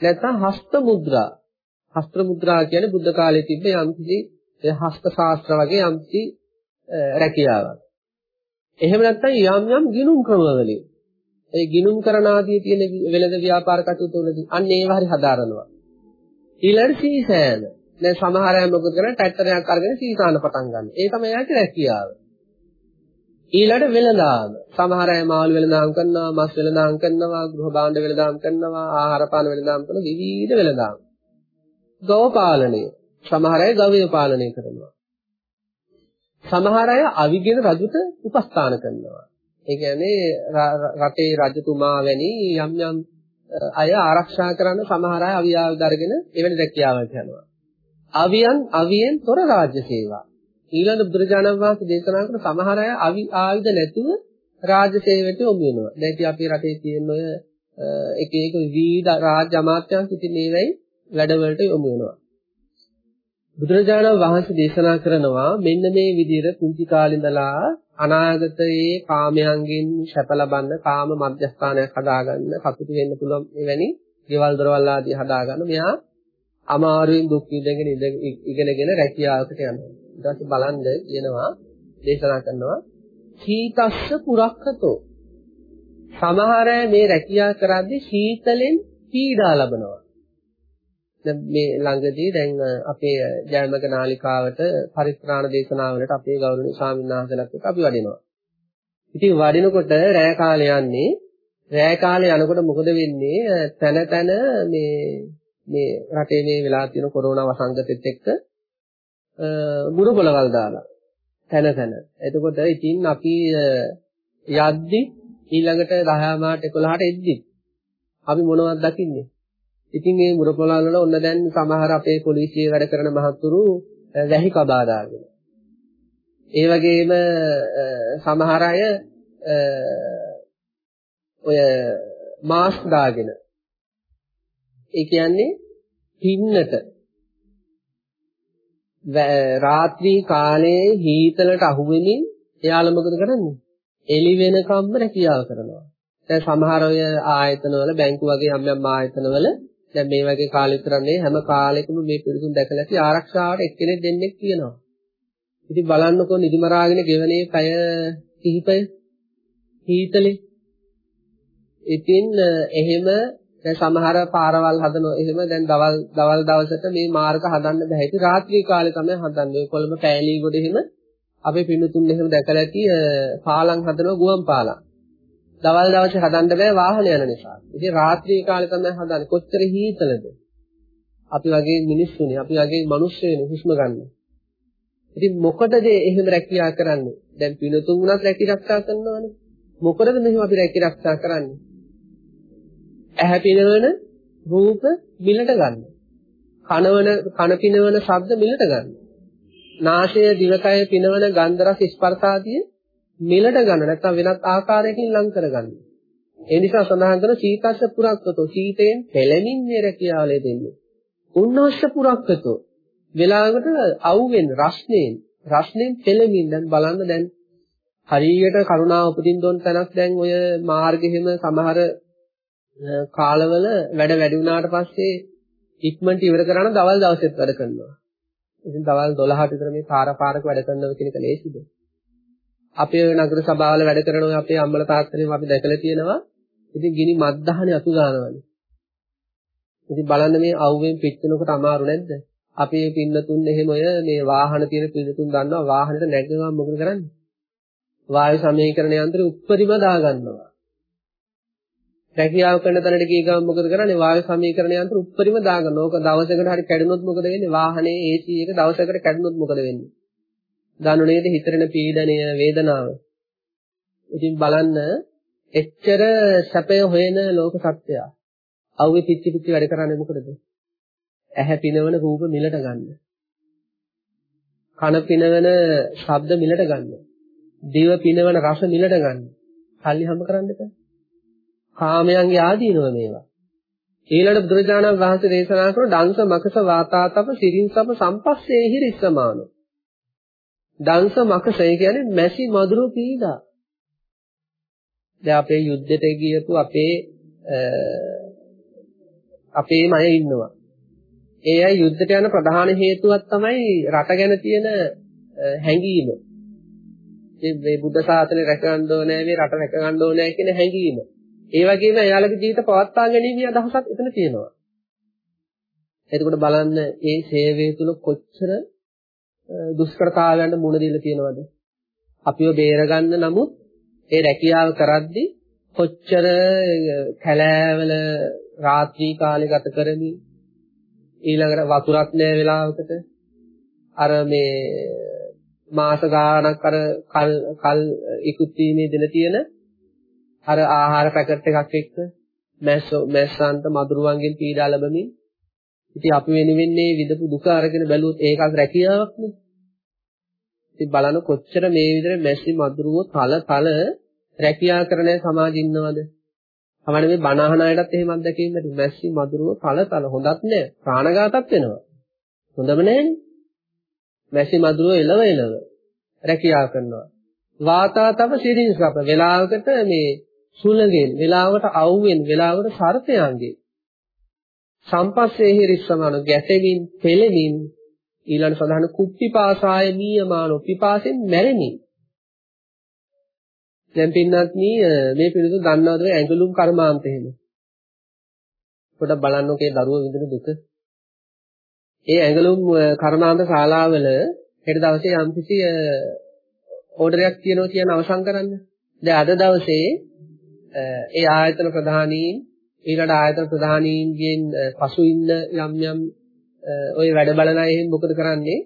නැත්නම් හස්ත මුද්‍රා හස්ත මුද්‍රා කියන්නේ බුද්ධ කාලයේ තිබ්බ යම්කිසි හස්ත ශාස්ත්‍ර වගේ යම්කිසි රැකියාවක්. එහෙම නැත්නම් යම් යම් ගිනුම් ක්‍රමවලින් ඒ ගිනුම් කරන ආදී තියෙන වෙළඳ ව්‍යාපාර කටයුතු වලදී අන්න ඒව හරි හදාරනවා. ඊළඟ සීසෑම. දැන් සමහර අය මොකද කරන්නේ ට්‍රැක්ටරයක් අරගෙන සීසාන පටන් ගන්න. ඒ තමයි යාගේ රැකියාව. ඊළඟ වෙළඳාම. සමහර අය මාළු වෙළඳාම් කරනවා, මස් වෙළඳාම් කරනවා, ගෘහ භාණ්ඩ වෙළඳාම් කරනවා, ආහාර පාන වෙළඳාම් කරන විවිධ වෙළඳාම්. ගව පාලනය. සමහර අය ගවය පාලනය කරනවා. සමහර අය අවිගෙන රජුට උපස්ථාන කරනවා. ඒ කියන්නේ රටේ රජතුමා වැනි යම් යම් අය ආරක්ෂා කරන්න සමහර අය අවියාව දරගෙන එවැනි රැකියාවලට යනවා. අවියන් අවියෙන් තොර රාජ්‍ය සේවා. ඊළඟ බුදුරජාණන් වහන්සේ දේශනා කරන සමහර අය අවි ආයුධ නැතුව රාජ්‍ය සේවයට යොමු වෙනවා. දැන් ඉතින් අපේ රටේ තියෙන ඔය එක එක විවිධ රාජ්‍ය අමාත්‍යාංශ ඉතින් මේවයි වැඩවලට යොමු වෙනවා. බුදුරජාණන් වහන්සේ දේශනා කරනවා මෙන්න මේ විදිහට පුංචි කාලේ ඉඳලා අනාගතයේ කාමයන්ගෙන් සැප ලබන්න කාම මධ්‍යස්ථානයක් හදාගන්න සතුටු වෙන්න පුළුවන් එවැනි ගෙවල් දොරවල් ආදී හදාගන්න මෙයා අමාරුවෙන් දුක් විඳගෙන ඉගෙනගෙන රැකියාවකට යනවා. ඊට පස්සේ බලන්න කියනවා දේශනා කරනවා සීතස්ස පුරක්කතෝ සමහර මේ රැකියාව කරද්දී සීතලෙන් පීඩා ලබනවා. දැන් මේ ළඟදී දැන් අපේ ජයමග නාලිකාවට පරිත්‍රාණ දේශනාවලට අපේ ගෞරවනීය ස්වාමීන් වහන්සේලාත් එක්ක අපි වඩිනවා. ඉතින් වඩිනකොට රෑ කාලේ යන්නේ රෑ කාලේ යනකොට මොකද වෙන්නේ තන තන මේ මේ රටේ මේ වෙලා තියෙන කොරෝනා වසංගතෙත් එක්ක මුරු බලවල් දාලා තන තන. එතකොට ඉතින් අපි යද්දි ඊළඟට 10 මාට 11ට එද්දි අපි මොනවද දකින්නේ? ඉතින් මේ මුරපොළවල් වල ඔන්න දැන් සමහර අපේ පොලිසිය වැඩ කරන මහතුරු වැහි කබා දාගෙන. ඒ වගේම සමහර අය ඔය මාස්ක් දාගෙන. ඒ කියන්නේ පින්නට රාත්‍රී කාලයේ හීතලට අහු වෙමින් එයාලා මොකද කරන්නේ? එළි වෙනකම්ම රැකියාව කරනවා. දැන් සමහර ඔය ආයතනවල බැංකු වගේ යම් යම් ආයතනවල දැන් මේ වගේ කාලෙ විතරන්නේ හැම කාලෙකම මේ පිරිසුන් දැකලා ඇති ආරක්ෂාවට එක්කෙනෙක් දෙන්නෙක් තියෙනවා. ඉතින් බලන්නකෝ නිදිමරාගෙන ගෙවනේ පැය කිහිපය හීතලේ. ඉතින් එහෙම දැන් සමහර පාරවල් හදනවා එහෙම දැන් දවල් දවල් දවසට මේ මාර්ග හදන්න බෑ. ඉතින් රාත්‍රී කාලේ තමයි හදන්නේ. ඔය කොළඹ පෑලී ගොඩ එහෙම අපේ පින්තුන් එහෙම දැකලා ඇති පාලම් හදනවා ගුවන් පාලම්. දවල් දවසේ හදන්න බෑ වාහන යන නිසා. ඉතින් රාත්‍රී කාලේ තමයි හදන්නේ. කොච්චර හීතලද? අපි වගේ මිනිස්සුනේ, අපි වගේ මිනිස්සුනේ හුස්ම ගන්න. ඉතින් මොකටද එහෙම රැකියා කරන්නේ? දැන් පිනතුන් උනත් රැකී රක්ෂා කරනවානේ. මොකටද මෙහෙම අපි රැකී රක්ෂා කරන්නේ? ඇහැ පිනවන රූප මිලට ගන්න. කනවන කන පිනවන ශබ්ද මිලට ගන්න. නාසය දිවකය පිනවන ගන්ධ රස ස්පර්ශ ආදී මිලට ගන්න නැත්නම් වෙනත් ආකාරයකින් ලං කරගන්න. ඒ නිසා සඳහන් කරන සීතස්ස පුරක්කතෝ සීතයෙන් පෙළෙමින් රැකියාවලේ දෙන්නේ. උන්නස්ස පුරක්කතෝ වෙලාවකට අවුවෙන් රස්නෙන් රස්නෙන් පෙළෙමින් දැන් බලන්න දැන් හරියට කරුණාව උපදින්න ඕන තැනක් දැන් ඔය මාර්ගෙහෙම සමහර කාලවල වැඩ වැඩි වුණාට පස්සේ ඉක්මනට ඉවර කරන දවල් දවසෙත් වැඩ කරනවා. ඉතින් දවල් 12ට විතර මේ පාර පාරක වැඩ කරනවා කියන එක ලේසිද? අපේ නගර සභාවල වැඩ කරන ඔය අපේ අම්මලා තාත්තලෙම අපි දැකලා තියෙනවා. ඉතින් ගිනි මද්දහනේ අතු ගන්නවනේ. ඉතින් බලන්න මේ අවුවෙන් පිච්චෙනකොට අමාරු නැද්ද? අපේ පින්නතුන් එහෙම ඔය මේ වාහන තියෙන පින්නතුන් දන්නවා වාහනෙට නැගගම මොකද කරන්නේ? වායු සමීකරණ යන්ත්‍රය උඩ්පරිම දා ගන්නවා. රැකියාව කරන තැනට ගිය ගමන් මොකද කරන්නේ? වායු සමීකරණ යන්ත්‍ර උඩ්පරිම දා ගන්නවා. ඕක දවසකට හරි කැඩුනොත් මොකද වෙන්නේ? වාහනේ AC එක දවසකට කැඩුනොත් මොකද වෙන්නේ? දන්නු නේද හිතරෙන පීඩනය වේදනාව. ඉතින් බලන්න එච්චර සැපය හොයන ලෝක සත්‍යය. අවුවේ පිච්චි පිච්චි වැඩ කරන්නේ මොකටද? ඇහැ පිනවන රූප මිලට ගන්න. කන පිනවන ශබ්ද මිලට ගන්න. දිව පිනවන රස මිලට ගන්න. කල්ලි හැම කරන්න එපා. කාමයන්ගේ ආදීනව මේවා. ඊළඟ බුදුරජාණන් වහන්සේ දේශනා කරන දංශ මකස වාතාතප සිරින්සප සම්පස්සේ හිරිස්සමානෝ දංශ මකසය කියන්නේ මැසි මදුරු පීඩා. දැන් අපේ යුද්ධෙට ගියපු අපේ අපේම අය ඉන්නවා. ඒ අය යුද්ධයට යන ප්‍රධාන හේතුවක් තමයි රට ගැන තියෙන හැඟීම. මේ බුද්ධ ශාසනය රැකගන්න ඕනේ, මේ රට රැකගන්න ඕනේ කියන හැඟීම. ඒ වගේම එයාලගේ ජීවිත පවත්වා ගැනීමේ අදහසක් එතන තියෙනවා. එතකොට බලන්න මේ සේවය තුල කොච්චර දුෂ්කරතාවයන් මුණ දීලා තියෙනවද? අපිව බේරගන්න නමුත් ඒ රැකියාව කරද්දී කොච්චර කැලෑවල රාත්‍රී කාලේ ගත කරමින් ඊළඟට වතුරක් නැහැ වෙලාවකට අර මේ මාස ගාණක් අර කල් කල් ඉක්ුත් වීමේ දෙන තියෙන අර ආහාර පැකට් එකක් එක්ක මැස්ස මැස්සන්ට මදුරුවන්ගෙන් පීඩා ලැබමින් ඉතින් අපි වෙනුවෙන් මේ විදපු දුක අරගෙන බැලුවොත් ඒකත් රැකියාවක් නේ. ඉතින් බලන්න කොච්චර මේ විදිහට මැසි මදුරුව තල තල රැකියා කරන සමාජ ඉන්නවද? තමයි මේ බණ අහන අයටත් එහෙම අත්දැකීම් නැති මැසි මදුරුව තල තල හොඳත් නෑ ප්‍රාණඝාතත් වෙනවා. හොඳම නෑනේ. මැසි මදුරුව එලව එලව රැකියා කරනවා. වාතාතප සිරින්සප වෙලාවකට මේ සුලගෙන් වෙලාවකට අවුවෙන් වෙලාවකට සර්පයන්ගේ සම්පස්සේ හිරිස්සමන ගැටෙමින් පෙළෙමින් ඊළඟ සඳහන කුප්පිපාසාය නියමානෝ පිපාසෙන් මැරෙමින්. දැන් පින්නත් මේ පිළිතුරු දන්නවද ඇඟලුම් කර්මාන්ත එහෙම. පොඩක් බලන්නකෝ ඒ දරුවෝ විඳින දුක. ඒ ඇඟලුම් කර්මාන්ත ශාලාවල හෙට දවසේ යම්කිසි ඕඩරයක් තියෙනවා කියන අවසන් කරන්න. දැන් අද දවසේ ඒ ආයතන ප්‍රධානීන් ඊළඟ ආයතන ප්‍රධානීන්ගෙන් පසු ඉන්න යම් යම් ওই වැඩ බලන අය එහෙනම් මොකද කරන්නේ?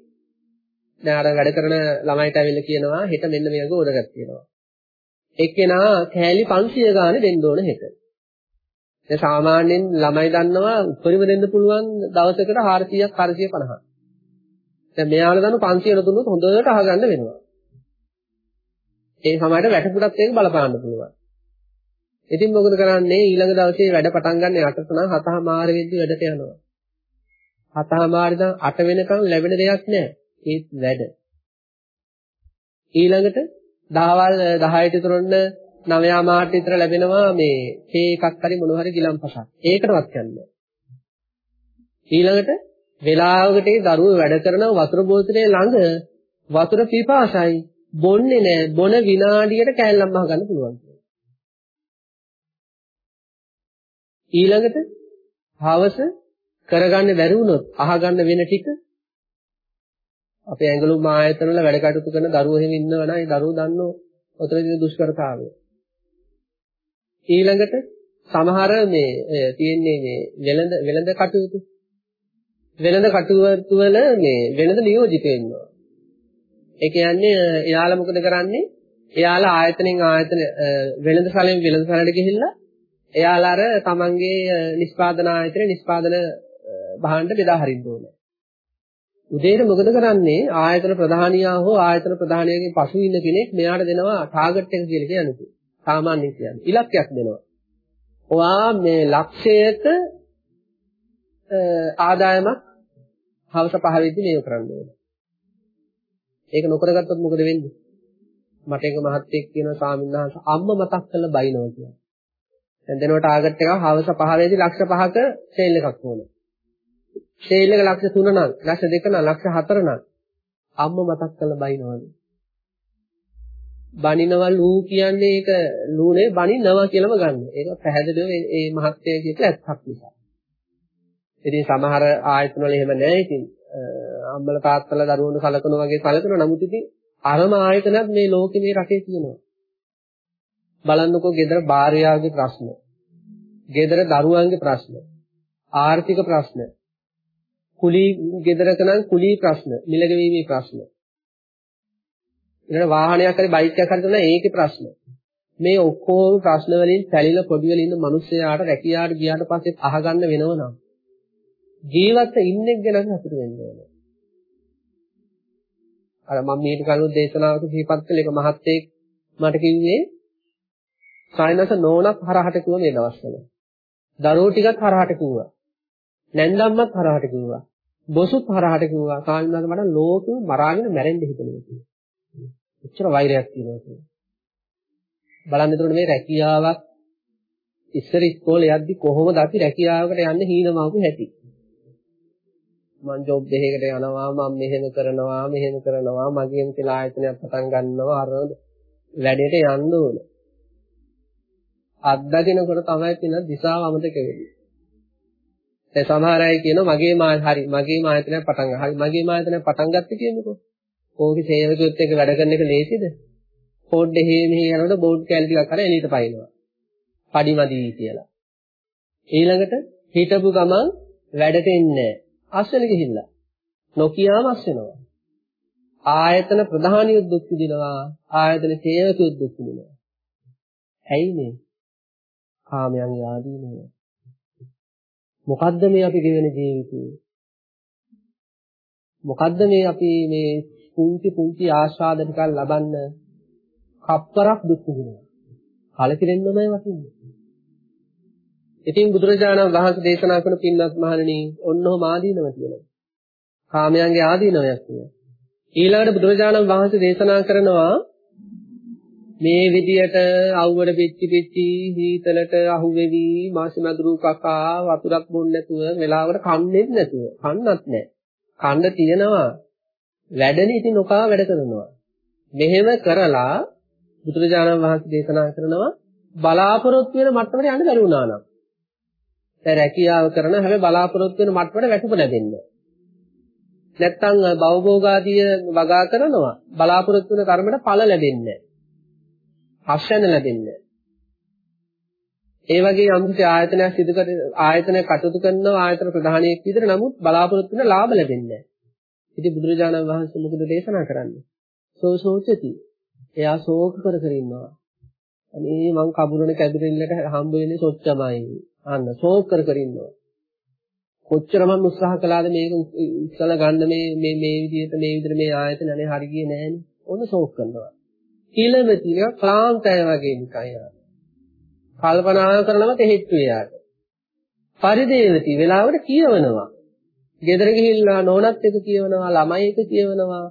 දැන් අර වැඩ කරන ළමයිට ඇවිල්ලා කියනවා හෙට මෙන්න මේ වගේ ඕඩර් එකක් තියෙනවා. එක්කෙනා කෑලි 500 ගානේ දෙන්න ඕන හෙට. දැන් සාමාන්‍යයෙන් ළමයි දන්නවා උපරිම දෙන්න පුළුවන් දවසකට 400ක් 450ක්. දැන් මෙයාලා දන්න 500 දුන්නොත් හොඳට අහගන්න වෙනවා. ඒ සමහරට වැටපුඩත් එක බලපාන්න පුළුවන්. ඉතින් මොකද කරන්නේ ඊළඟ දවසේ වැඩ පටන් ගන්න 8 තුන 7 මාර වෙද්දි වැඩට යනවා. 7 මාර ඉඳන් 8 වෙනකන් ලැබෙන දෙයක් නැහැ. ඒත් වැඩ. ඊළඟට දහවල් 10ට විතරොන්න 9 මාට විතර ලැබෙනවා මේ තේ එකක් හරි මොන හරි ගිලම්පසක්. ඒකටවත් යන්නේ ඊළඟට වෙලාවකට ඒ දරුවෝ වැඩ කරන වතුර බෝතලේ ළඟ වතුර පිපාසයි බොන්නේ නැහැ බොන විනාඩියට කෑල්ලක් මහ ගන්න පුළුවන් ඊළඟට හවස කරගන්න බැරි වුණොත් අහගන්න වෙන ටික අපේ ඇඟලුම් ආයතන වල වැඩ කටයුතු කරන දරුවෝ එහෙම ඉන්නව නම් ඒ දරුවෝ දන්නෝ ඔතනදී දුෂ්කරතාවය ඊළඟට සමහර මේ තියෙන්නේ මේ වෙළඳ වෙළඳ කටයුතු වෙළඳ කටයුතු වල මේ වෙළඳ නියෝජිතයෝ ඉන්නවා. ඒ කියන්නේ එයාලා මොකද කරන්නේ? එයාලා ආයතනෙන් ආයතන වෙළඳ සැලෙන් වෙළඳ සැලට ගිහිල්ලා එයාලා අර තමන්ගේ නිෂ්පාදන ආයතන නිෂ්පාදන භාණ්ඩ බෙදා හරින්න ඕනේ. උදේට මොකද කරන්නේ? ආයතන ප්‍රධානියා හෝ ආයතන ප්‍රධානියාගේ පසු ඉන්න කෙනෙක් මෙයාට දෙනවා ටාගට් එක කියලා කියන්නේ. සාමාන්‍යයෙන් කියන්නේ. ඉලක්කයක් දෙනවා. ඔයා මේ ලක්ෂයක ආදායමක් හවස පහ වෙද්දි මේක කරන්න ඕනේ. ඒක නොකරගත්තොත් මොකද වෙන්නේ? මට එක මහත්තයෙක් කියනවා ස්වාමීන් වහන්සේ අම්ම මතක් කරලා බයිනවා කියලා. දැන් දෙනවා ටාගට් එක හවස පහ වෙද්දි ලක්ෂ 5ක සේල් එකක් ඕන. සේල් එක ලක්ෂ 3 නම්, ලක්ෂ 2 නම්, ලක්ෂ 4 නම් අම්ම මතක් කරලා බයිනවලු. බනිනවල් ඌ කියන්නේ ඒක ලූනේ බනිනවා කියලාම ගන්න. ඒක පැහැදිලිව මේ මහත්ය කියපු ඇත්තක් නිසා. ඉතින් සමහර ආයතන වල එහෙම නැහැ. ඉතින් අම්මලා තාත්තලා දරුවන්ව සලකනවා වගේ සලකනවා. නමුත් ඉතින් අරම ආයතනත් මේ ලෝකේ මේ රටේ තියෙනවා. බලන්නකෝ ගෙදර භාර්යාවගේ ප්‍රශ්න. ගෙදර දරුවන්ගේ ප්‍රශ්න. ආර්ථික ප්‍රශ්න. කුලී ගෙදරක නම් කුලී ප්‍රශ්න, මිලගවීමේ ප්‍රශ්න. ඊළඟ වාහනයක් හරි බයික් එකක් හරි තමයි ඒකේ ප්‍රශ්න. මේ ඔක්කොම ප්‍රශ්න වලින් පැලිලා පොඩි වෙලින් ඉන්න මිනිස්සයාට රැකියාවට ගියාට පස්සේ අහගන්න වෙනව නම් ජීවත් ඉන්නෙක් ගැන හසුරු වෙන්න ඕනේ. අර මම මේක කලින් දේශනාවක සිහිපත් කළ එක මහත්තයෙක් මට කිව්වේ සායනස නෝනක් හරහට කිව්වා මේ දවස්වල. දරුවෝ ටිකක් හරහට කිව්වා. නැන්දම්මත් හරහට කිව්වා. බොසුත් හරහට කිව්වා. කාලිනාද මට ලෝකෙ මරාගෙන මැරෙන්න හිතෙනවා කිව්වා. එච්චර වෛරයක් තියෙනවා කියන්නේ. බලන්න එතකොට මේ රැකියාවක් ඉස්සර ඉස්කෝලේ යද්දි කොහොමද අපි රැකියාවකට යන්න හීනමාපු හැටි. මං ජොබ් දෙකකට යනවා මම මෙහෙම කරනවා මෙහෙම කරනවා මගෙන් කියලා ආයතනයක් පටන් ගන්නවා අර වැඩේට යන්න ඕන. අත්දකිනකොට තමයි තියෙන දිශාව අමතක වෙන්නේ. දැන් සමහර අය කියනවා මගේ මා හරි මගේ ආයතනයක් පටන් ගන්න. හරි මගේ ආයතනයක් පටන් ගත්තේ කියන්නකෝ. ඕකේ සේවකයොත් එක්ක වැඩ කරන එක ලේසිද? කෝඩ් එහෙ මෙහෙ යනකොට බෝඩ් කැලි ටිකක් අර එළියට පයින්නවා. පඩිමදි කියලා. ඊළඟට හිටපු ගමන් වැඩට එන්නේ අස්සල ගිහිල්ලා. නොකියාම අස් වෙනවා. ආයතන ප්‍රධානියොත් දුක් විඳිනවා. ආයතන සේවකයොත් දුක් විඳිනවා. ඇයි මේ? කාමයන් යාදීනේ. මොකද්ද මේ අපි ගෙවෙන ජීවිතේ? මොකද්ද මේ අපි මේ පුංචි පුංචි ආශාද ටිකක් ලබන්න කප්පරක් දුක් විඳිනවා. කලකිරෙන්නමයි වටින්නේ. ඉතින් බුදුරජාණන් වහන්සේ දේශනා කරන පින්වත් මහණෙනි ඔන්නෝම ආදීනව කියලා. කාමයන්ගේ ආදීනවයක් කියලා. ඊළඟට බුදුරජාණන් වහන්සේ දේශනා කරනවා මේ විදියට අවුවඩ පිච්චි පිච්චි හීතලට අහු වෙවි මාසි මදුරු කකා වතුරක් බොන්නේ නැතුව වෙලාවකට කන්නේ නැතුව කන්නත් නැහැ. කන්න තියෙනවා වැඩනේ ඉතින් නොකා වැඩ කරනවා. මෙහෙම කරලා බුදුරජාණන් වහන්සේ දේශනා කරනවා බලාපොරොත්තු වෙන මට්ටමට යන්න බැරි වුණා නම්. දැන් රැකියාව කරන හැබැයි බලාපොරොත්තු වෙන මට්ටමට වැටුප ලැබෙන්නේ නැත්තම් භවභෝගාදී වගා කරනවා බලාපොරොත්තු වෙන කර්මයට ඵල ලැබෙන්නේ නැහැ. හස්යන ලැබෙන්නේ ඒ වගේ යම්කිසි ආයතනයක් සිදු කර ආයතනයක් කටයුතු කරනවා ආයතන ප්‍රධානියෙක් විදිහට නමුත් බලාපොරොත්තු වෙන ලාභ ලැබෙන්නේ නැහැ. ඉතින් බුදුරජාණන් වහන්සේ මොකද දේශනා කරන්නේ? සෝ සෝචති. එයා ශෝක කර කර ඉන්නවා. අනේ මං කබුරණ කැබිරෙල්ලට හම්බ වෙන්නේ සොච්චමයි. අන්න ෂෝක් කර කර ඉන්නවා. කොච්චර මම උත්සාහ කළාද මේක ඉස්සලා ගන්න මේ මේ මේ විදිහට මේ විදිහට මේ ආයතන අනේ හරි ගියේ නෑනේ. ඔන්න ෂෝක් කරනවා. කිලමති එක ක්ලාන්තය වගේ නිකන් යා. කල්පනා කරනව තෙහෙට්ටු එයාට. පරිදේවති වෙලාවට කියවනවා. ගෙදර ගිහිල්ලා නෝනත් එක කියවනවා ළමයි එක කියවනවා.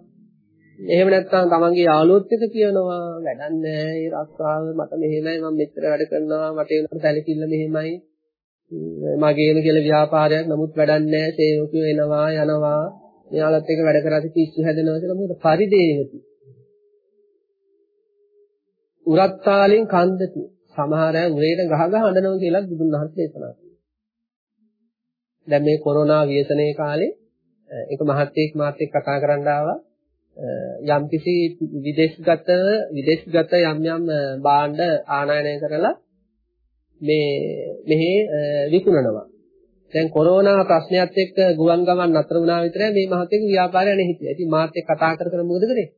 එහෙම නැත්නම් තමන්ගේ යාළුවොත් එක කියවනවා. වැඩක් නැහැ ඒ රස්සාව. මට මෙහෙමයි මම මෙච්චර වැඩ කරනවා. මට ඒකට සැලකිල්ල මෙහෙමයි. මගේම කියලා ව්‍යාපාරයක්. නමුත් වැඩක් නැහැ. සේවකයෝ එනවා යනවා. මෙයාලත් එක වැඩ කරද්දි පිස්සු හැදෙනවා කියලා මොකද? පරිදේවති. උරත්තාලින් කන්දති සමහර අය උරේට ගහ ගහ හඬනවා කියලා බුදුන් වහන්සේ දේශනා කළා. දැන් මේ කොරෝනා ව්‍යසනයේ කාලේ එක මහත්තයෙක් මාත් එක්ක කතා කරන්න ආවා යම්කිසි විදේශගත විදේශගත යම් යම් භාණ්ඩ ආනයනය කරලා මේ මෙහි විකුණනවා. දැන් කොරෝනා ප්‍රශ්නයත් එක්ක ගුවන් ගමන් නතර වුණා විතරයි මේ මහත්තයාගේ ව්‍යාපාරය නැහිතියි. ඉතින් මාත් එක්ක කතා කර කර මොකද කරේ?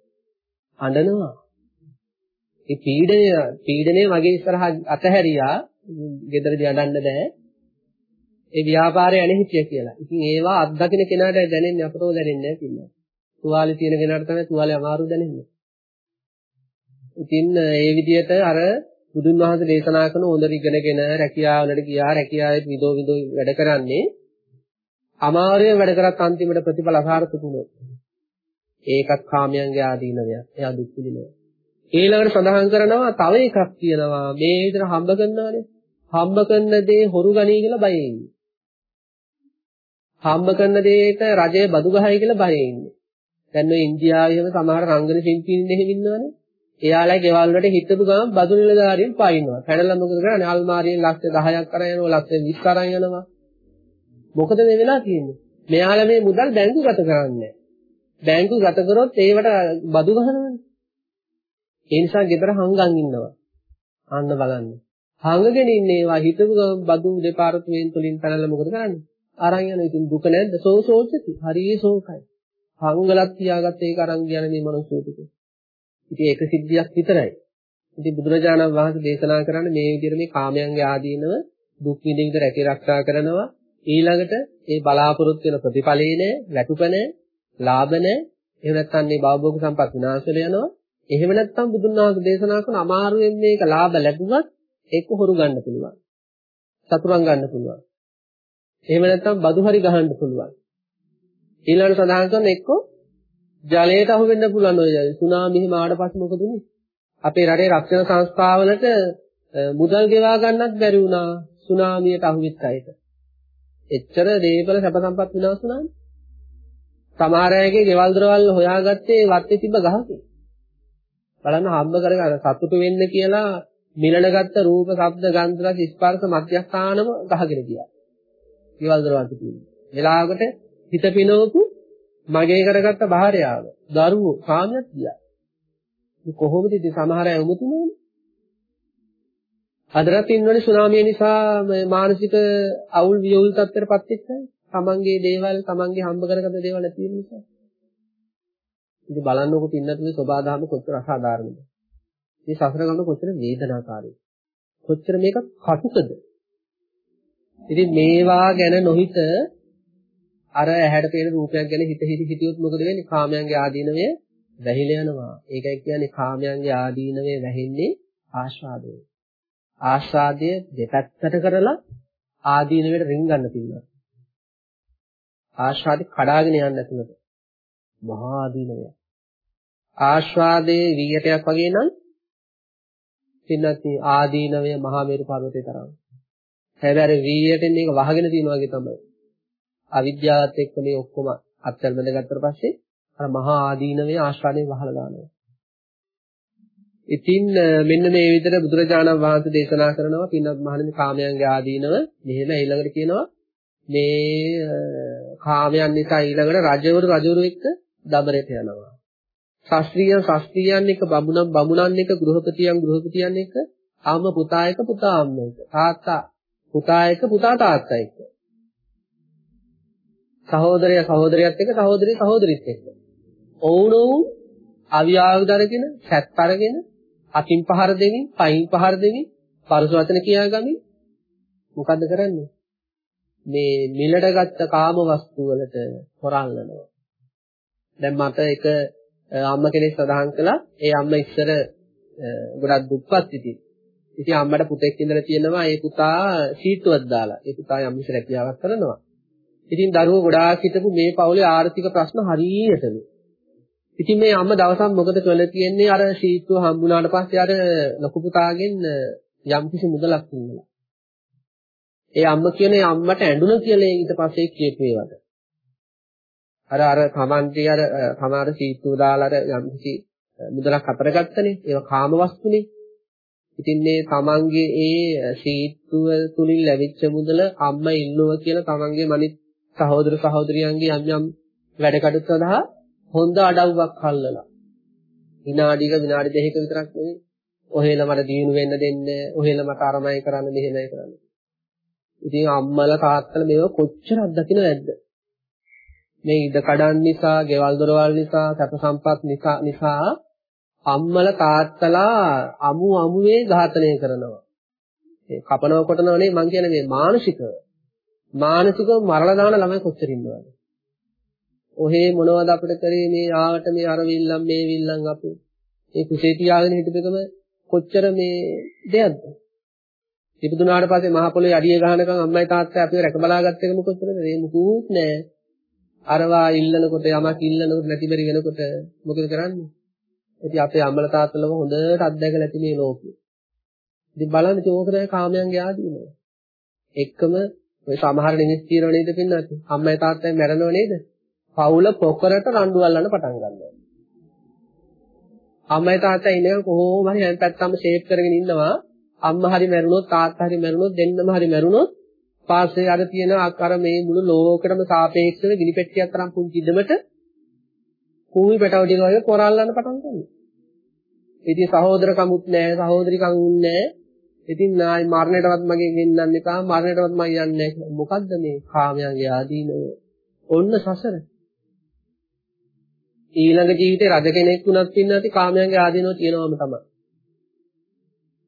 අඬනවා. ඒ පීඩනය පීඩනය මගේ ඉස්සරහා අතහැරියා. ගෙදරදී අඬන්න බෑ. ඒ ව්‍යාපාරය නැහිතිය කියලා. ඉතින් ඒවා අත්දකින්න කෙනාට දැනෙන්නේ අපතෝ දැනෙන්නේ නැහැ කිව්වා. තුවාලේ තියෙන කෙනාට තමයි තුවාලේ අමාරු දැනෙන්නේ. ඉතින් ඒ විදිහට අර බුදුන් වහන්සේ දේශනා කරන හොඳට ඉගෙනගෙන රැකියාවලට ගියා රැකියාවේ විදෝ විදෝ වැඩ කරන්නේ අමාරුවෙන් වැඩ කරත් අන්තිමට ප්‍රතිඵල අසාර්ථක වුණොත් ඒකත් කාමයන්ගේ ආදීනවයක්. එයා දුක් විඳිනවා. ඊළඟට සඳහන් කරනවා තව එකක් කියනවා මේ විතර හම්බ කරනවානේ. හම්බ කරන දේ හොරු ගනී කියලා බයෙන් ඉන්නේ. හම්බ කරන දෙයට රජය බදු ගහයි කියලා බයෙන් ඉන්නේ. දැන් ඔය ඉන්දියාවේම සමහර රංගන ශිල්පීන් එහෙම ඉන්නවනේ. එයාලා ගෙවල් වලට හිටපු ගමන් බදු නිලධාරියෙන් පායින්නවා. පැනලා මොකද කරන්නේ? අල්මාරියෙන් ලක්ෂ 10ක් අරන් යනවා, ලක්ෂ 20 අරන් යනවා. මොකද මේ වෙලා තියෙන්නේ? මෙයාලා මේ මුදල් බැංකුගත කරන්නේ බැංකුගත කරොත් ඒවට බදු ගහනවනේ. ඒ නිසා ගෙදර හංගන් ඉන්නවා. අන්න බලන්න. හංගගෙන ඉන්නේ ඒවා හිටපු බදු දෙපාර්තමේන්තුවලින් පැනලා මොකද කරන්නේ? අරන් යන ඉතින් දුක නැද්ද? සෝසෝචති. හරිය සෝකයි. හංගලක් තියාගත්ත ඒක අරන් ගියන මේ මනුස්සය ටික. ඉතින් ඒක සිද්ධියක් විතරයි. ඉතින් බුදුරජාණන් වහන්සේ දේශනා කරන්නේ මේ විදිහට මේ කාමයන්ගේ ආදීනව දුක් විඳින්න රැකී ආරක්ෂා කරනවා. ඊළඟට ඒ බලාපොරොත්තු වෙන ප්‍රතිඵලේ නෑ, වැටුප නෑ, ලාභ නෑ. එහෙම නැත්නම් මේ භවභෝග සම්පත් විනාශ වෙලා යනවා. එහෙම නැත්නම් බුදුන් වහන්සේ දේශනා කරන අමාරුවෙන් මේක ලාභ ලැබුවත් ඒක හොරු ගන්න පුළුවන්. සතුරන් ගන්න පුළුවන්. එහෙම නැත්නම් බදු හරි ගහන්න පුළුවන්. ඊළඟට සඳහන් කරන එක්ක ජලයට අහු වෙන්න පුළුවන් ඔය සුනාමි එහෙම ආවට පස්සේ මොකද උනේ? අපේ රටේ රක්ෂණ සංස්ථාවලට මුදල් ගෙවා ගන්නත් බැරි වුණා සුනාමියට අහු වෙච්ච අයට. එච්චර දේපල සැප සම්පත් විනාශ වුණානේ. සමහර අයගේ ගෙවල් දොරවල් හොයාගත්තේ වත්තේ තිබ්බ ගහකින්. බලන්න හම්බ කරගන්න සතුටු වෙන්න කියලා මිලනගත්ත රූප, ශබ්ද, ගන්ධ, රස, ස්පර්ශ මධ්‍යස්ථානම ගහගෙන ගියා. ගෙවල් දොරවල් තිබුණේ. වෙලාවකට හිත පිනවපු මගේ කරගත්ත භාර්යාව, දරුවෝ, කාමයක් ගියා. මේ කොහොමද ඉතින් සමහර අය උමුතුනෝනේ? අදටත් ඉන්නෝනේ සුනාමිය නිසා මානසික අවුල් වියවුල් තත්ත්වයටපත් වෙච්ච අය. තමන්ගේ දේවල්, තමන්ගේ හම්බ කරගත්ත දේවල් නැති වෙන නිසා. ඉතින් බලන්නකො පින්නතුනේ සබාදාම කොච්චර අසාධාරණද? මේ සසර ගමන කොච්චර වේදනාකාරීද? කොච්චර මේක කටුකද? ඉතින් මේවා ගැන නොහිත අර ඇහැට පේන රූපයක් ගැන හිත හිත හිතියොත් මොකද වෙන්නේ? කාමයන්ගේ ආදීනවය වැහිලා යනවා. ඒකයි කියන්නේ කාමයන්ගේ ආදීනවය වැහෙන්නේ ආස්වාදය. ආස්වාදය දෙපැත්තට කරලා ආදීනවයට රින් ගන්න තියෙනවා. ආස්වාදේ කඩාගෙන යන්න නැතුනට. මහා ආදීනවය. ආස්වාදයේ වීයටයක් වගේ නම් පින්නත් ආදීනවය මහා මේරු පර්වතේ තරම්. හැබැයි වීයටෙන් මේක වහගෙන තියෙනවා වගේ තමයි. අවිද්‍යාවත් එක්ක මේ ඔක්කොම අත්හැර බඳගත්තට පස්සේ අර මහා ආදීනමේ ආශ්‍රාණය වහලා දානවා. ඉතින් මෙන්න මේ විදිහට බුදුරජාණන් වහන්සේ දේශනා කරනවා පින්වත් මහණෙනි කාමයන්ගේ ආදීනව මෙහෙම ඊළඟට කියනවා මේ කාමයන් නිසා ඊළඟට රජවරු රජවරු එක්ක දබරට යනවා. ශාස්ත්‍රීය ශාස්ත්‍රීයන් එක්ක බමුණන් බමුණන් එක්ක ගෘහපතියන් ගෘහපතියන් එක්ක ආම පුතා එක්ක පුතා අම්ම එක්ක තාත්තා පුතා එක්ක පුතා තාත්තා එක්ක සහෝදරය සහෝදරියත් එක්ක සහෝදරිය සහෝදරිත් එක්ක. ඔවුනොවුන් අවියාවුද අරගෙන, සැත් අරගෙන, අතින් පහර දෙමින්, පයින් පහර දෙමින්, පරස වචන කියාගමින් මොකද්ද කරන්නේ? මේ මිලට ගත්ත කාම වස්තු වලට හොරල්නවා. දැන් මට එක අම්ම කෙනෙක් සඳහන් කළා ඒ අම්ම ඉස්සර ගොඩක් දුප්පත් ඉතින්. ඉතින් අම්මට පුතෙක් ඉඳලා තියෙනවා ඒ පුතා සීට්ටුවක් දාලා. ඒ පුතා යම් කිසි රැකියාවක් කරනවා. ඉතින් දරුවෝ ගොඩාක් හිටපු මේ පවුලේ ආර්ථික ප්‍රශ්න හරියටම. ඉතින් මේ අම්ම දවසක් මොකද කළ තියෙන්නේ අර සීට්ටුව හම්බුනාට පස්සේ අර ලොකු පුතාගෙන් යම් කිසි මුදලක් දුන්නා. ඒ අම්ම කියන්නේ අම්මට ඇඬුණ කියලා ඊට පස්සේ කියපු ඒවට. අර අර තමන්ගේ අර තමාර සීට්ටුව දාලා අර යම් කිසි මුදලක් අතර ගත්තනේ. ඒවා කාම වස්තුනේ. ඉතින් මේ තමන්ගේ ඒ සීට්ටුව තුලින් ලැබිච්ච මුදල අම්මා ඉන්නව කියලා තමන්ගේ මනිත් සහෝදර සහෝදරියන්ගේ යම් යම් වැඩ කටයුතු සඳහා හොඳ අඩව්වක් හල්ලලා. විනාඩියක විනාඩි දෙකක විතරක් නෙවෙයි. ඔහෙල මට දිනු වෙන්න දෙන්නේ, ඔහෙල මට අරමයි කරන්න මෙහෙමයි කරන්න. ඉතින් අම්මලා තාත්තලා මේව කොච්චර අත්දකින්න නැද්ද? මේ ඉඩ කඩන් නිසා, ගෙවල් දොරවල් නිසා, සැප සම්පත් නිසා නිසා අම්මලා තාත්තලා අමු අමුවේ ඝාතනය කරනවා. ඒ කපනව කොටනව නෙවෙයි මං කියන්නේ මේ මානසිකව. මානසිකව මරලා දාන ළමයි කොච්චර ඉන්නවද? ඔහේ මොනවද අපිට කරේ මේ ආවට මේ අර විල්ලම් මේ විල්ලම් අපි මේ කුසේ තියාගෙන හිටපෙකම කොච්චර මේ දෙයක්ද? ඉපදුනාට පස්සේ මහ පොළොවේ අඩිය ගහනකම් අම්මයි තාත්තයි අපිව රැක බලාගත්ත එක මොකද කරන්නේ? මේ මුකුත් නෑ. අරවා ඉල්ලනකොට යමක් ඉල්ලනකොට නැති බැරි වෙනකොට මොකද කරන්නේ? ඉතින් අපේ අම්මලා තාත්තලම හොඳට අත්දැකලා ඇති මේ ලෝකෙ. ඉතින් බලන්න ඉතින් ඕක තමයි කාමයන්ගේ ආදීනව. එක්කම ඔය සමහර නිමිස් తీරව නේද පින්නත් අම්මයි තාත්තයි මැරෙනව නේද? පවුල පොකරට රණ්ඩු අල්ලන්න පටන් ගන්නවා. අම්මයි තාත්තයි ඉන්නේ කොහොම හරි හැම පැත්තම ෂේප් කරගෙන ඉන්නවා. අම්මා හරි මැරුණොත් තාත්තා හරි මැරුණොත් දෙන්නම හරි මැරුණොත් පාස්සේ අර තියෙන අර මේ මුළු ලෝකෙටම සාපේක්ෂව ගිනි පෙට්ටියක් තරම් පුංචි ඉදමට කූමි පැටව ටික වගේ කොරල්ලන්න පටන් ගන්නවා. ඉතින් සහෝදරකමුත් නැහැ, සහෝදරිකමුත් නැහැ. ඉතින් නායි මරණයටවත් මගේ ගෙන්නන්න එපා, මරණයටවත් මම යන්නේ නැහැ. මොකද්ද මේ කාමයන්ගේ ආදීනව? ඔන්න සසර. ඊළඟ ජීවිතේ රජ කෙනෙක් වුණත් ඉන්න ඇති කාමයන්ගේ ආදීනව තියෙනවම තමයි.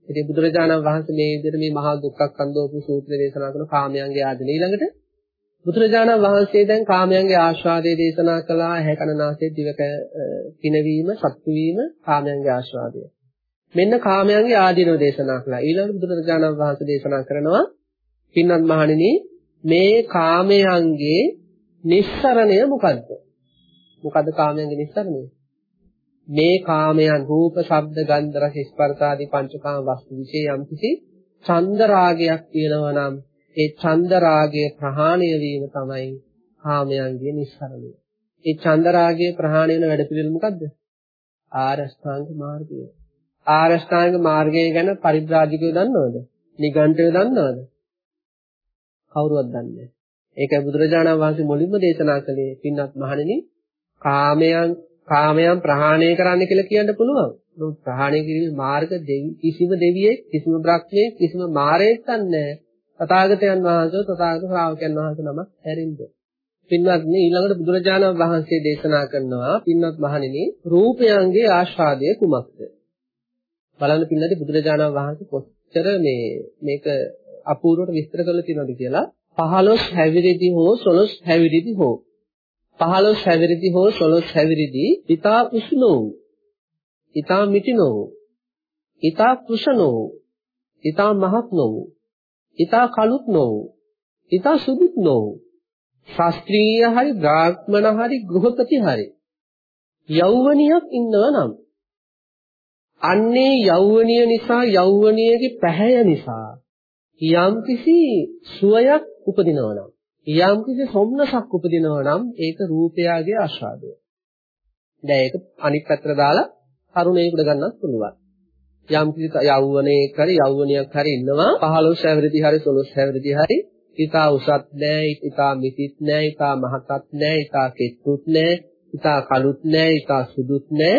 ඉතින් බුදුරජාණන් වහන්සේ මේ විදිහට මේ මහා දුක්ඛ කන්දෝපි සූත්‍රය දේශනා කරන කාමයන්ගේ ආදීන ඊළඟට බුදුරජාණන් වහන්සේ දැන් කාමයන්ගේ ආස්වාදයේ දේශනා කළා ඇහැ කන නාසය දිවක කිනවීම සත්තු වීම කාමයන්ගේ ආස්වාදය. මෙන්න කාමයන්ගේ ආදීනව දේශනා කළා. ඊළඟට බුදුරජාණන් වහන්සේ දේශනා කරනවා පින්වත් මහණෙනි මේ කාමයන්ගේ නිස්සරණය මොකද්ද? මොකද්ද කාමයන්ගේ නිස්සරණය? මේ කාමයන් රූප, ශබ්ද, ගන්ධ, රස, ස්පර්ශ ආදී පංචකාම වස්තු વિશે යම්කිසි චන්ද රාගයක් තියෙනවා නම් ඒ චන්ද රාගය ප්‍රහාණය වීම තමයි කාමයන්ගේ නිස්සරණය. ඒ චන්ද රාගය ප්‍රහාණය වෙන වැඩ පිළිවෙල මොකද්ද? ආරෂ්ඨාංග මාර්ගය. ආරෂ්ඨාංග මාර්ගය ගැන පරිබ්‍රාජිකයෝ දන්නවද? නිගණ්ඨයෝ දන්නවද? කවුරුවත් දන්නේ නැහැ. ඒකයි බුදුරජාණන් වහන්සේ මුලින්ම දේශනා කළේ පින්වත් මහණෙනි කාමයන් කාමයන් ප්‍රහාණය කරන්න කියලා කියන්න පුළුවන්. නමුත් ප්‍රහාණය කිරීමේ මාර්ග කිසිම දෙවියෙක් කිසිම බ්‍රහ්මයෙක් කිසිම මාරයෙක් නැහැ. තථාගතයන් වහන්සේ තථාගත ශ්‍රාවකයන් වහන්සේ නම හැරින්ද. පින්වත්නි ඊළඟට බුදුරජාණන් වහන්සේ දේශනා කරනවා පින්වත් මහණෙනි රූපයන්ගේ ආශාදය කුමක්ද? බලන්න පින්නදී බුදුරජාණන් වහන්සේ කොච්චර මේ මේක අපූර්වට විස්තර කරලා තියෙනවද කියලා 15 හැවිරිදි හෝ 12 හැවිරිදි හෝ 15 හැවිරිදි හෝ 12 හැවිරිදි ඊතා උෂ්ණෝ. ඊතා මිටිනෝ. ඊතා කුෂනෝ ඊතා මහත් නොවෝ ඊතා කලුත් නොවෝ ඊතා සුදුත් නොවෝ ශාස්ත්‍රීය හරි බ්‍රාහ්මණ හරි ගෘහපති හරි යෞවනියක් ඉන්නව නම් අන්නේ යෞවනිය නිසා යෞවනියගේ පැහැය නිසා යම්කිසි සුවයක් උපදිනවා නම් යම්කිසි සොම්නසක් උපදිනවා නම් ඒක රූපයාගේ ආශාදය. දැන් ඒක අනිත් පැත්තට දාලා තරුණයෙකුට ගන්නත් පුළුවන්. යම්කිසි යෞවනයේක හරි යෞවනියක් හරි ඉන්නවා 15 හැවිරිදි හරි 16 හැවිරිදි හරි ඊතා උසත් නෑ ඊතා මිසිත් නෑ ඊතා මහතත් නෑ ඊතා කෙට්ටුත් නෑ ඊතා කළුත් නෑ ඊතා සුදුත් නෑ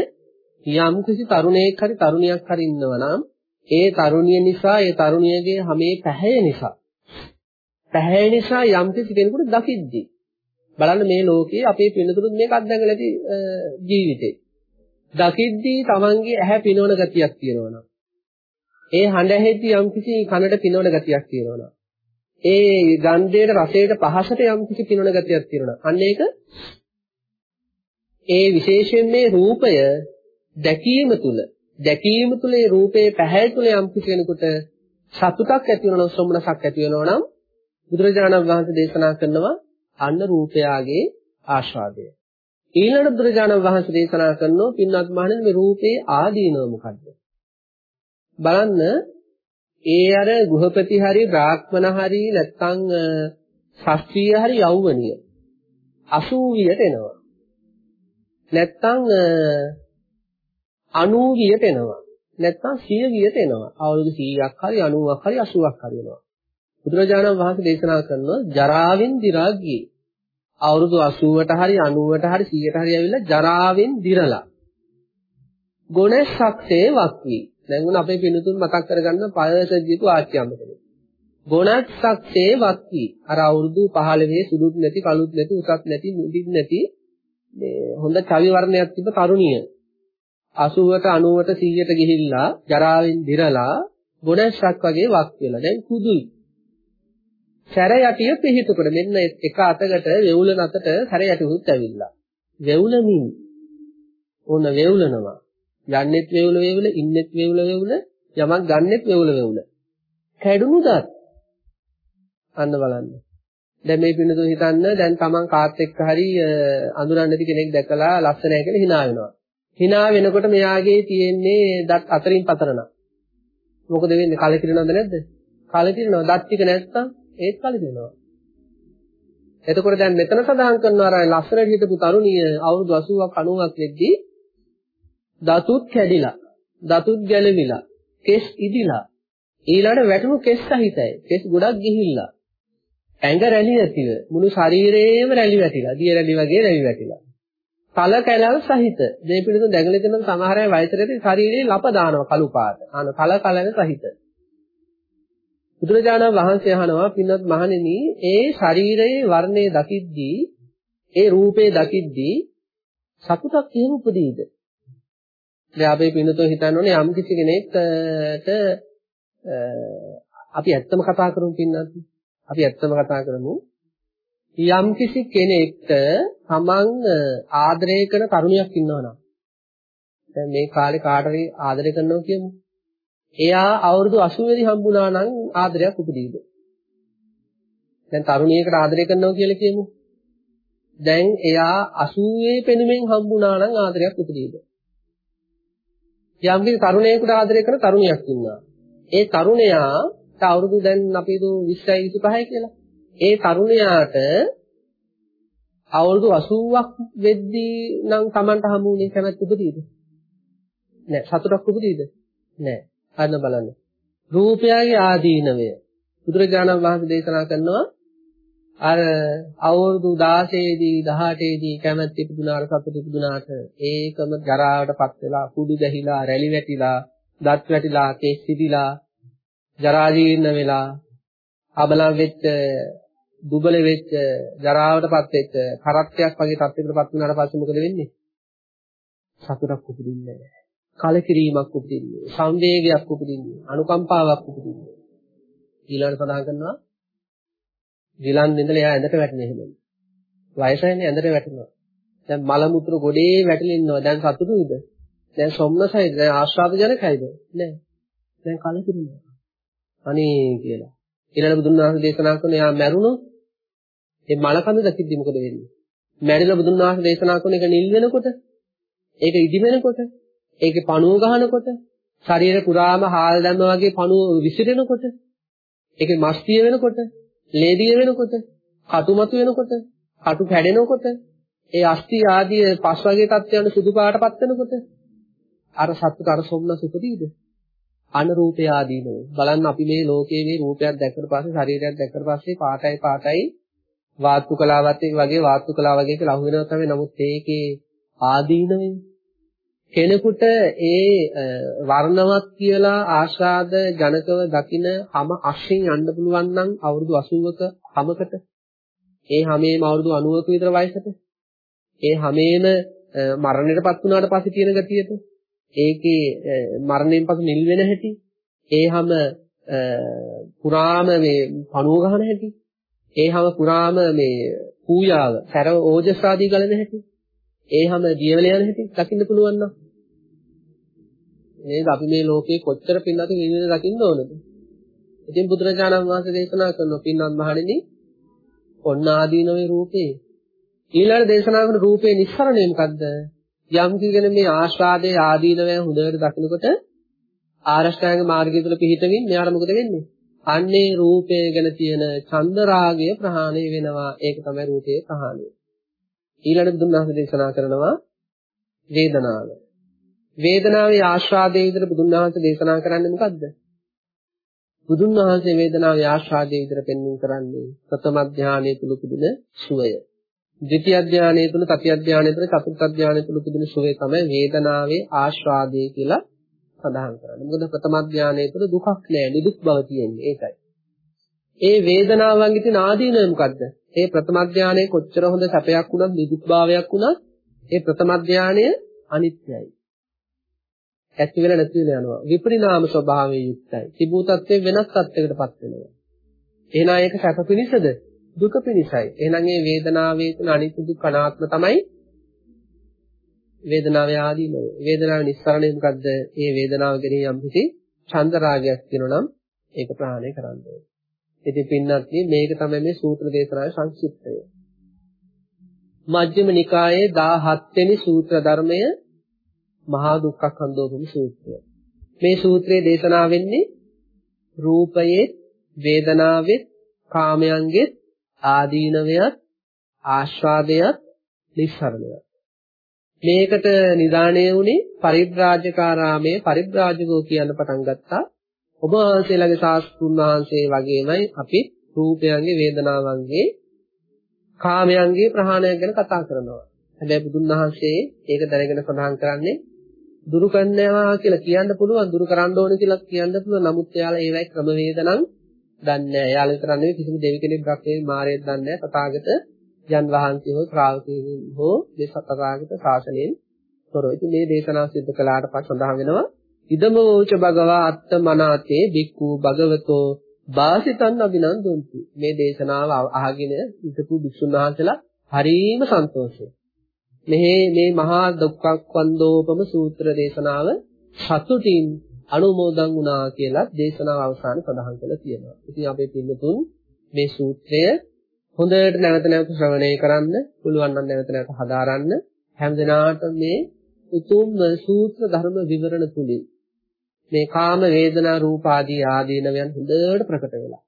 යම්කිසි තරුණයෙක් හරි තරුණියක් හරි ඉන්නවා නම් ඒ තරුණිය නිසා ඒ තරුණියගේ හැමේ පැහැය නිසා පැහැය නිසා යම්කිසි කෙනෙකුට දකිද්දී. බලන්න මේ ලෝකයේ අපේ පින්නතුරුත් මේක අත්දැකලා ඇති ජීවිතේ. දකිද්දී Tamanගේ ඇහැ පිනවන ගතියක් තියෙනවා ඒ හඬ ඇහෙද්දී යම්කිසි කනට පිනවන ගතියක් තියෙනවා ඒ ගන්ධයට රසයට පහසට යම්කිසි පිනවන ගතියක් තියෙනවා අන්න ඒක ඒ විශේෂයෙන් මේ රූපය දැකීම තුල දැකීම තුල ඒ රූපේ පැහැය තුල යම්කිසි කෙනෙකුට සතුටක් ඇති වෙනවා නම් සොම්නසක් ඇති වෙනවා නම් බුදුරජාණන් වහන්සේ දේශනා කරනවා අන්න රූපයාගේ ආශාදය. ඊළඟ බුදුරජාණන් වහන්සේ දේශනා කරනවා පින්වත් මහණෙනි මේ රූපේ ආදීනව මොකද්ද? බලන්න ඒ අර ගෘහපති හරි බ්‍රාහ්මණ හරි නැත්නම් ශාස්ත්‍රීය හරි යෞවනිය 80ට එනවා. නැත්නම් 90ට එනවා. නැත්නම් 100ට එනවා. අවුරුදු 100ක් හරි 90ක් හරි 80ක් හරි වෙනවා. බුදුරජාණන් වහන්සේ දේශනා කරනවා ජරාවෙන් දි รา ගියේ. අවුරුදු 80ට හරි 90ට හරි 100ට හරි ඇවිල්ලා ජරාවෙන් දිරලා. ගොණසක්සේ වක්වි. දැන් උන අපේ පින්තුන් මතක් කරගන්න පයස දීපු ආච්චියම්ම කෙනෙක්. ගොණසක්සේ වක්වි. අර අවුරුදු 15 සුදුත් නැති කළුත් නැති උසත් නැති මුදිත් නැති මේ හොඳ කවි වර්ණයක් තිබ්බ තරුණිය. 80ට 90ට 100ට ගිහිල්ලා ජරාවෙන් දිරලා ගොඩස්සක් වගේ වක් වෙලා දැන් කුදුයි. සැර යටිය පිහිටුකොට මෙන්න එක අතකට වෙවුලන අතට සැර යටිකුත් ඇවිල්ලා. වෙවුලමින් ඕන වෙවුලනවා. යන්නෙත් වෙවුල වෙවුල ඉන්නෙත් වෙවුල වෙවුල යමක් ගන්නෙත් වෙවුල වෙවුල. කැඩුණුදත් අන්න බලන්න. දැන් මේ පින්නතුන් හිතන්න දැන් Taman කාත් එක්ක හරි අඳුරන්නේ නැති කෙනෙක් දැකලා ලස්සනයි කියලා hina වෙනවා. hina වෙනකොට මෙයාගේ තියෙන්නේ දත් අතරින් පතරන. මොකද වෙන්නේ? කලකිරෙනවද නැද්ද? කලකිරෙනවා. දත් ටික නැත්තම් ඒත් කලකිරෙනවා. එතකොට දැන් මෙතන සඳහන් කරනවා අර ලස්සනට හිටපු තරුණිය අවුරුදු 80ක් 90ක් වෙද්දී දතුත් කැඩිලා, දතුත් ගැලවිලා, කෙස් ඉදිලා, ඊළඟට වැටුණු කෙස් සහිතයි. කෙස් ගොඩක් ගිහිල්ලා. ඇඟ රැලි නැතිව මුළු ශරීරයේම රැලි වැටිලා, දිය රැලි වගේ රැලි වැටිලා. තල කැලල් සහිත මේ පිළිතුරු දැඟලි දෙන සමහර අය වයසටදී ශරීරයේ ලප දානවා කළු පාට. අන තල කැලල් සහිත. බුදුරජාණන් වහන්සේ අහනවා පින්වත් මහණෙනි ඒ ශරීරයේ වර්ණය දකිද්දී ඒ රූපේ දකිද්දී සතුටක් එහෙම උපදීද? දැන් අපේ පින්නතෝ හිතන්නේ යම් කිසි කෙනෙක්ට අපි ඇත්තම කතා කරමු පින්නත්. අපි ඇත්තම කතා කරමු. යම්කිසි කෙනෙක්ට තමන් ආදරය කරන තරුණියක් ඉන්නවනම් දැන් මේ කාලේ කාටරි ආදරය කරනවා කියමු. එයා අවුරුදු 80 දී හම්බුණා නම් ආදරයක් උපදීද? දැන් තරුණියකට ආදරය කරනවා කියලා කියමු. දැන් එයා 80 පෙනුමෙන් හම්බුණා නම් ආදරයක් උපදීද? යම්කිසි තරුණයෙකුට ආදරය කරන තරුණියක් ඉන්නවා. ඒ තරුණයාට අවුරුදු දැන් අපි 20යි 25යි කියලා. ඒ තරුණයාට අවුරුදු 80ක් වෙද්දී නම් Tamanට හමුුනේ කැමැත්ත උපදීද? නෑ. සතුටක් උපදීද? නෑ. අන්න බලන්න. රූපයගේ ආදීනවය. බුදුරජාණන් වහන්සේ දේශනා කරනවා අර අවුරුදු 16 දී 18 දී කැමැත්ත ඉපදුනාට සතුට ඉපදුනාට ඒකම ජරාවටපත් වෙලා කුඩු ගැහිලා රැලි වැටිලා දත් වැටිලා කේස් සිදිලා ජරා ජීර්ණ වෙලා අබලම් වෙච්ච දුබල වෙච්ච ජරාවටපත් වෙච්ච කරත්තයක් වගේ තත්ත්වයකටපත් වුණාට පස්සේ මොකද වෙන්නේ? සතුටක් උපදින්නේ නැහැ. කලකිරීමක් උපදින්නේ, සංවේගයක් උපදින්නේ, අනුකම්පාවක් උපදින්නේ. ඊළඟට සඳහන් කරනවා ගිලන් දෙඳලා එයා ඇඳට වැටෙන එහෙමයි. වයසයිනේ ඇඳට වැටෙනවා. දැන් මල මුත්‍ර ගොඩේ වැටලා ඉන්නවා. දැන් සතුටුයිද? දැන් සොම්නසයිද? දැන් ආශ්‍රාද ජනකයිද? නෑ. දැන් කලකිරීමක්. අනේ කියලා. ඊළඟ බුදුන් වහන්සේ දේශනා කරන එයා මැරුණොත් ඒ මලකඳ දකිද්දි මොකද වෙන්නේ? මැරිලා බුදුන් වහන්සේ දේශනා කරන එක නිල් වෙනකොට, ඒක ඉදි වෙනකොට, ඒකේ පණුව ගහනකොට, ශරීර පුරාම හාල් දැම්ම වගේ පණුව විසිරෙනකොට, ඒකේ මස්තිය වෙනකොට, ලේදිය වෙනකොට, කටුමතු වෙනකොට, කටු කැඩෙනකොට, ඒ අස්ති ආදී පස් වගේ තත්ත්වයන් සුදු පාටපත් වෙනකොට අර සත්තු කර සොම්නස උපදීද? අනුරූපය ආදීනෝ බලන්න අපි මේ ලෝකයේ මේ රූපයක් දැක්කට පස්සේ ශරීරයක් දැක්කට පස්සේ පාටයි පාටයි වාස්තු කලාවත් වගේ වාස්තු කලාව වගේ කියලා අහු වෙනවා තමයි. නමුත් ඒකේ ආදීනවේ කෙනෙකුට ඒ වර්ණවත් කියලා ආශාද ජනකව දකින හැම අශ්යෙන් යන්න පුළුවන් නම් අවුරුදු 80ක හැමකට? ඒ හැමේම අවුරුදු 90ක විතර වයසට? ඒ හැමේම මරණයටපත් වුණාට පස්සේ තියෙන ගතියට? ඒකේ මරණයෙන් පසු නිල් වෙන හැටි? ඒ හැම පුරාම මේ පණුව ගහන හැටි? ඒ හැම පුරාම මේ පූජාව සැරව ඕජස් ආදී ගලන හැටි? ඒ හැම දියවල යන හැටි දකින්න පුළුවන් නම්? නේද අපි මේ ලෝකේ කොච්චර පින්නත් විඳින දකින්න ඕනද ඉතින් බුදුරජාණන් වහන්සේ දේශනා කරන පින්නත් මහණෙනි ඔන්න ආදීනවේ රූපේ ඊළඟ දේශනා කරන රූපේ නිස්සරණය මොකද්ද යම් කිගෙන මේ ආස්වාදයේ ආදීනවය හොඳට දකිනකොට ආරෂ්ඨාංග මාර්ගය තුල පිහිටමින් මෙයාට මොකද වෙන්නේ? අන්නේ රූපය ගැන තියෙන චන්ද රාගය ප්‍රහාණය වෙනවා. ඒක තමයි රූපයේ ප්‍රහාණය. ඊළඟ බුදුන් වහන්සේ දේශනා කරනවා වේදනාව. වේදනාවේ ආස්වාදයේ විතර බුදුන් වහන්සේ දේශනා කරන්නේ මොකද්ද? බුදුන් වහන්සේ වේදනාවේ ආස්වාදයේ විතර පෙන්වන්න කරන්නේ ප්‍රථම ධානයේ තුල තිබෙන සුවය. ද්විතිය ධානයේ තුල, තතිය ධානයේ තුල, චතුර්ථ ධානයේ තුල තිබෙන සුවය තමයි වේදනාවේ ආස්වාදයේ කියලා සඳහන් කරන්නේ. මොකද ප්‍රථම ධානයේ තුල දුකක් නෑ, නිදුක් බව තියෙන්නේ. ඒකයි. ඒ වේදනාවන්ගේ තියෙන ආදීනව මොකද්ද? ඒ ප්‍රථම ධානයේ කොච්චර හොඳ සැපයක් වුණත්, නිදුක් භාවයක් වුණත්, ඒ ප්‍රථම ධානය අනිත්‍යයි. ඇති වෙලා නැති වෙලා යනවා. විපරිණාම ස්වභාවයෙන් යුක්තයි. තිබූ තත්ත්වයෙන් වෙනස් තත්ත්වයකටපත් වෙනවා. එහෙනම් ඒක සැප පිණිසද? දුක පිණිසයි. එහෙනම් මේ වේදනාවේ තියෙන අනිත්‍ය දුක් අනාත්ම තමයි වේදනාවේ ආදීනව. වේදනාවේ නිස්සරණය මොකද්ද? මේ වේදනාව ගැන යම් කිසි ඡන්ද රාගයක් තියෙනවා නම් ඒක ප්‍රහාණය කරන්න ඕනේ. ඉතින් පින්නත් මේක තමයි මේ සූත්‍ර දේශනාවේ සංක්ෂිප්තය. මජ්ක්‍ධිම නිකායේ 17 වෙනි සූත්‍ර ධර්මය මහා දුක්ඛඛන්தோපම සූත්‍රය. මේ සූත්‍රයේ දේශනා වෙන්නේ රූපයේ වේදනාවේ කාමයන්ගේ ආදීනවයත් ආස්වාදයත් නිස්සරණයත්. මේකට නිදාණය වුණේ පරිබ්‍රාජකාරාමයේ පරිබ්‍රාජකෝ කියන පටන් ගත්තා. ඔබ වහන්සේලාගේ ශාස්ත්‍රුන් වහන්සේ වගේමයි අපි රූපයන්ගේ වේදනාවන්ගේ කාමයන්ගේ ප්‍රහාණයක් ගැන කතා කරනවා. හැබැයි බුදුන් වහන්සේ ඒක දැනගෙන සඳහන් කරන්නේ දුරු කරනවා කියලා කියන්න පුළුවන් දුරු කරන්න ඕන කියලා කියන්න පුළුවන් නමුත් එයාලා ඒවයි ක්‍රමවේද නම් දන්නේ නැහැ. එයාලා විතර නෙවෙයි කිසිම දෙවි කෙනෙක් බ්‍රහ්මයේ මාරයෙක් දන්නේ නැහැ. තථාගත යන් වහන්සේ හෝ ශ්‍රාවකයන් හෝ දේශතථාගත ශාසනයෙන් තොරව. ඉතින් මේ දේශනාව සිදු කළාට පස්සේ සඳහන් වෙනවා ඉදමෝච භගවා අත්තමනාතේ බික්ඛු භගවතෝ වාසිතන් අභිනන්දොන්ති. මේ දේශනාව අහගෙන ඉතපු භික්ෂුන් වහන්සේලා හරීම සන්තෝෂයි. මෙහි මේ මහා දුක්ඛක්ඛන්தோපම සූත්‍ර දේශනාව සතුටින් අනුමෝදන් වුණා කියලා දේශනාව අවසානයේ සඳහන් කරලා තියෙනවා. ඉතින් අපේ පින්නතුන් මේ සූත්‍රය හොඳට නැවත නැවත ශ්‍රවණය කරන්න, පුළුවන් නම් නැවත නැවත හදාරන්න හැමදෙනාට මේ උතුම් සූත්‍ර ධර්ම විවරණ තුලින් මේ කාම වේදනා රූප ආදී ආදීනවයන් හොඳට ප්‍රකට වෙලා.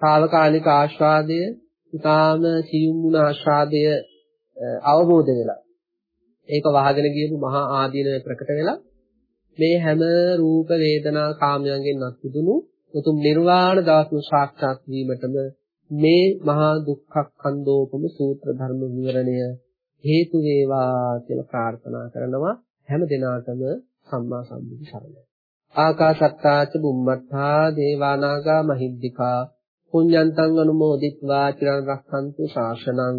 తాවකාලික ආස්වාදය, ඊටාම සියුම් වුණ ආස්වාදය අවබෝධ වෙලා. ඒක වහගෙන ගියපු මහා ආදීන ප්‍රකට වෙලා මේ හැම රූප වේදනා කාමයන්ගෙන් අත්විදුණු උතුම් නිර්වාණ ධාතු සාක්ෂාත් වීමටම මේ මහා දුක්ඛක්ඛන්ධෝපම සූත්‍ර ධර්ම විවරණය හේතු වේවා කියලා ප්‍රාර්ථනා කරනවා. හැම දිනාටම සම්මා සම්බුදු සරණයි. ආකාසත්තාච බුම්මත්තා දේවානාගා මහිද්దికා. පුඤ්ඤන්තං අනුමෝදිත්වා. චිරන් රක්ඛන්තු ශාසනං.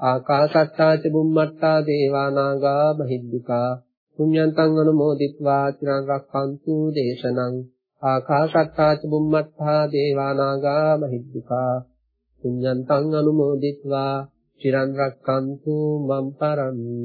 ආකාසත්තාච බුම්මත්තා දේවානාගා මහිද්దికා පුඤ්ඤන්තං අනුමෝදිත්වා චිරං රක්ඛන්තු දේශනං ආකාසත්තාච බුම්මත්තා දේවානාගා මහිද්దికා පුඤ්ඤන්තං අනුමෝදිත්වා චිරං රක්ඛන්තු මම් පරමි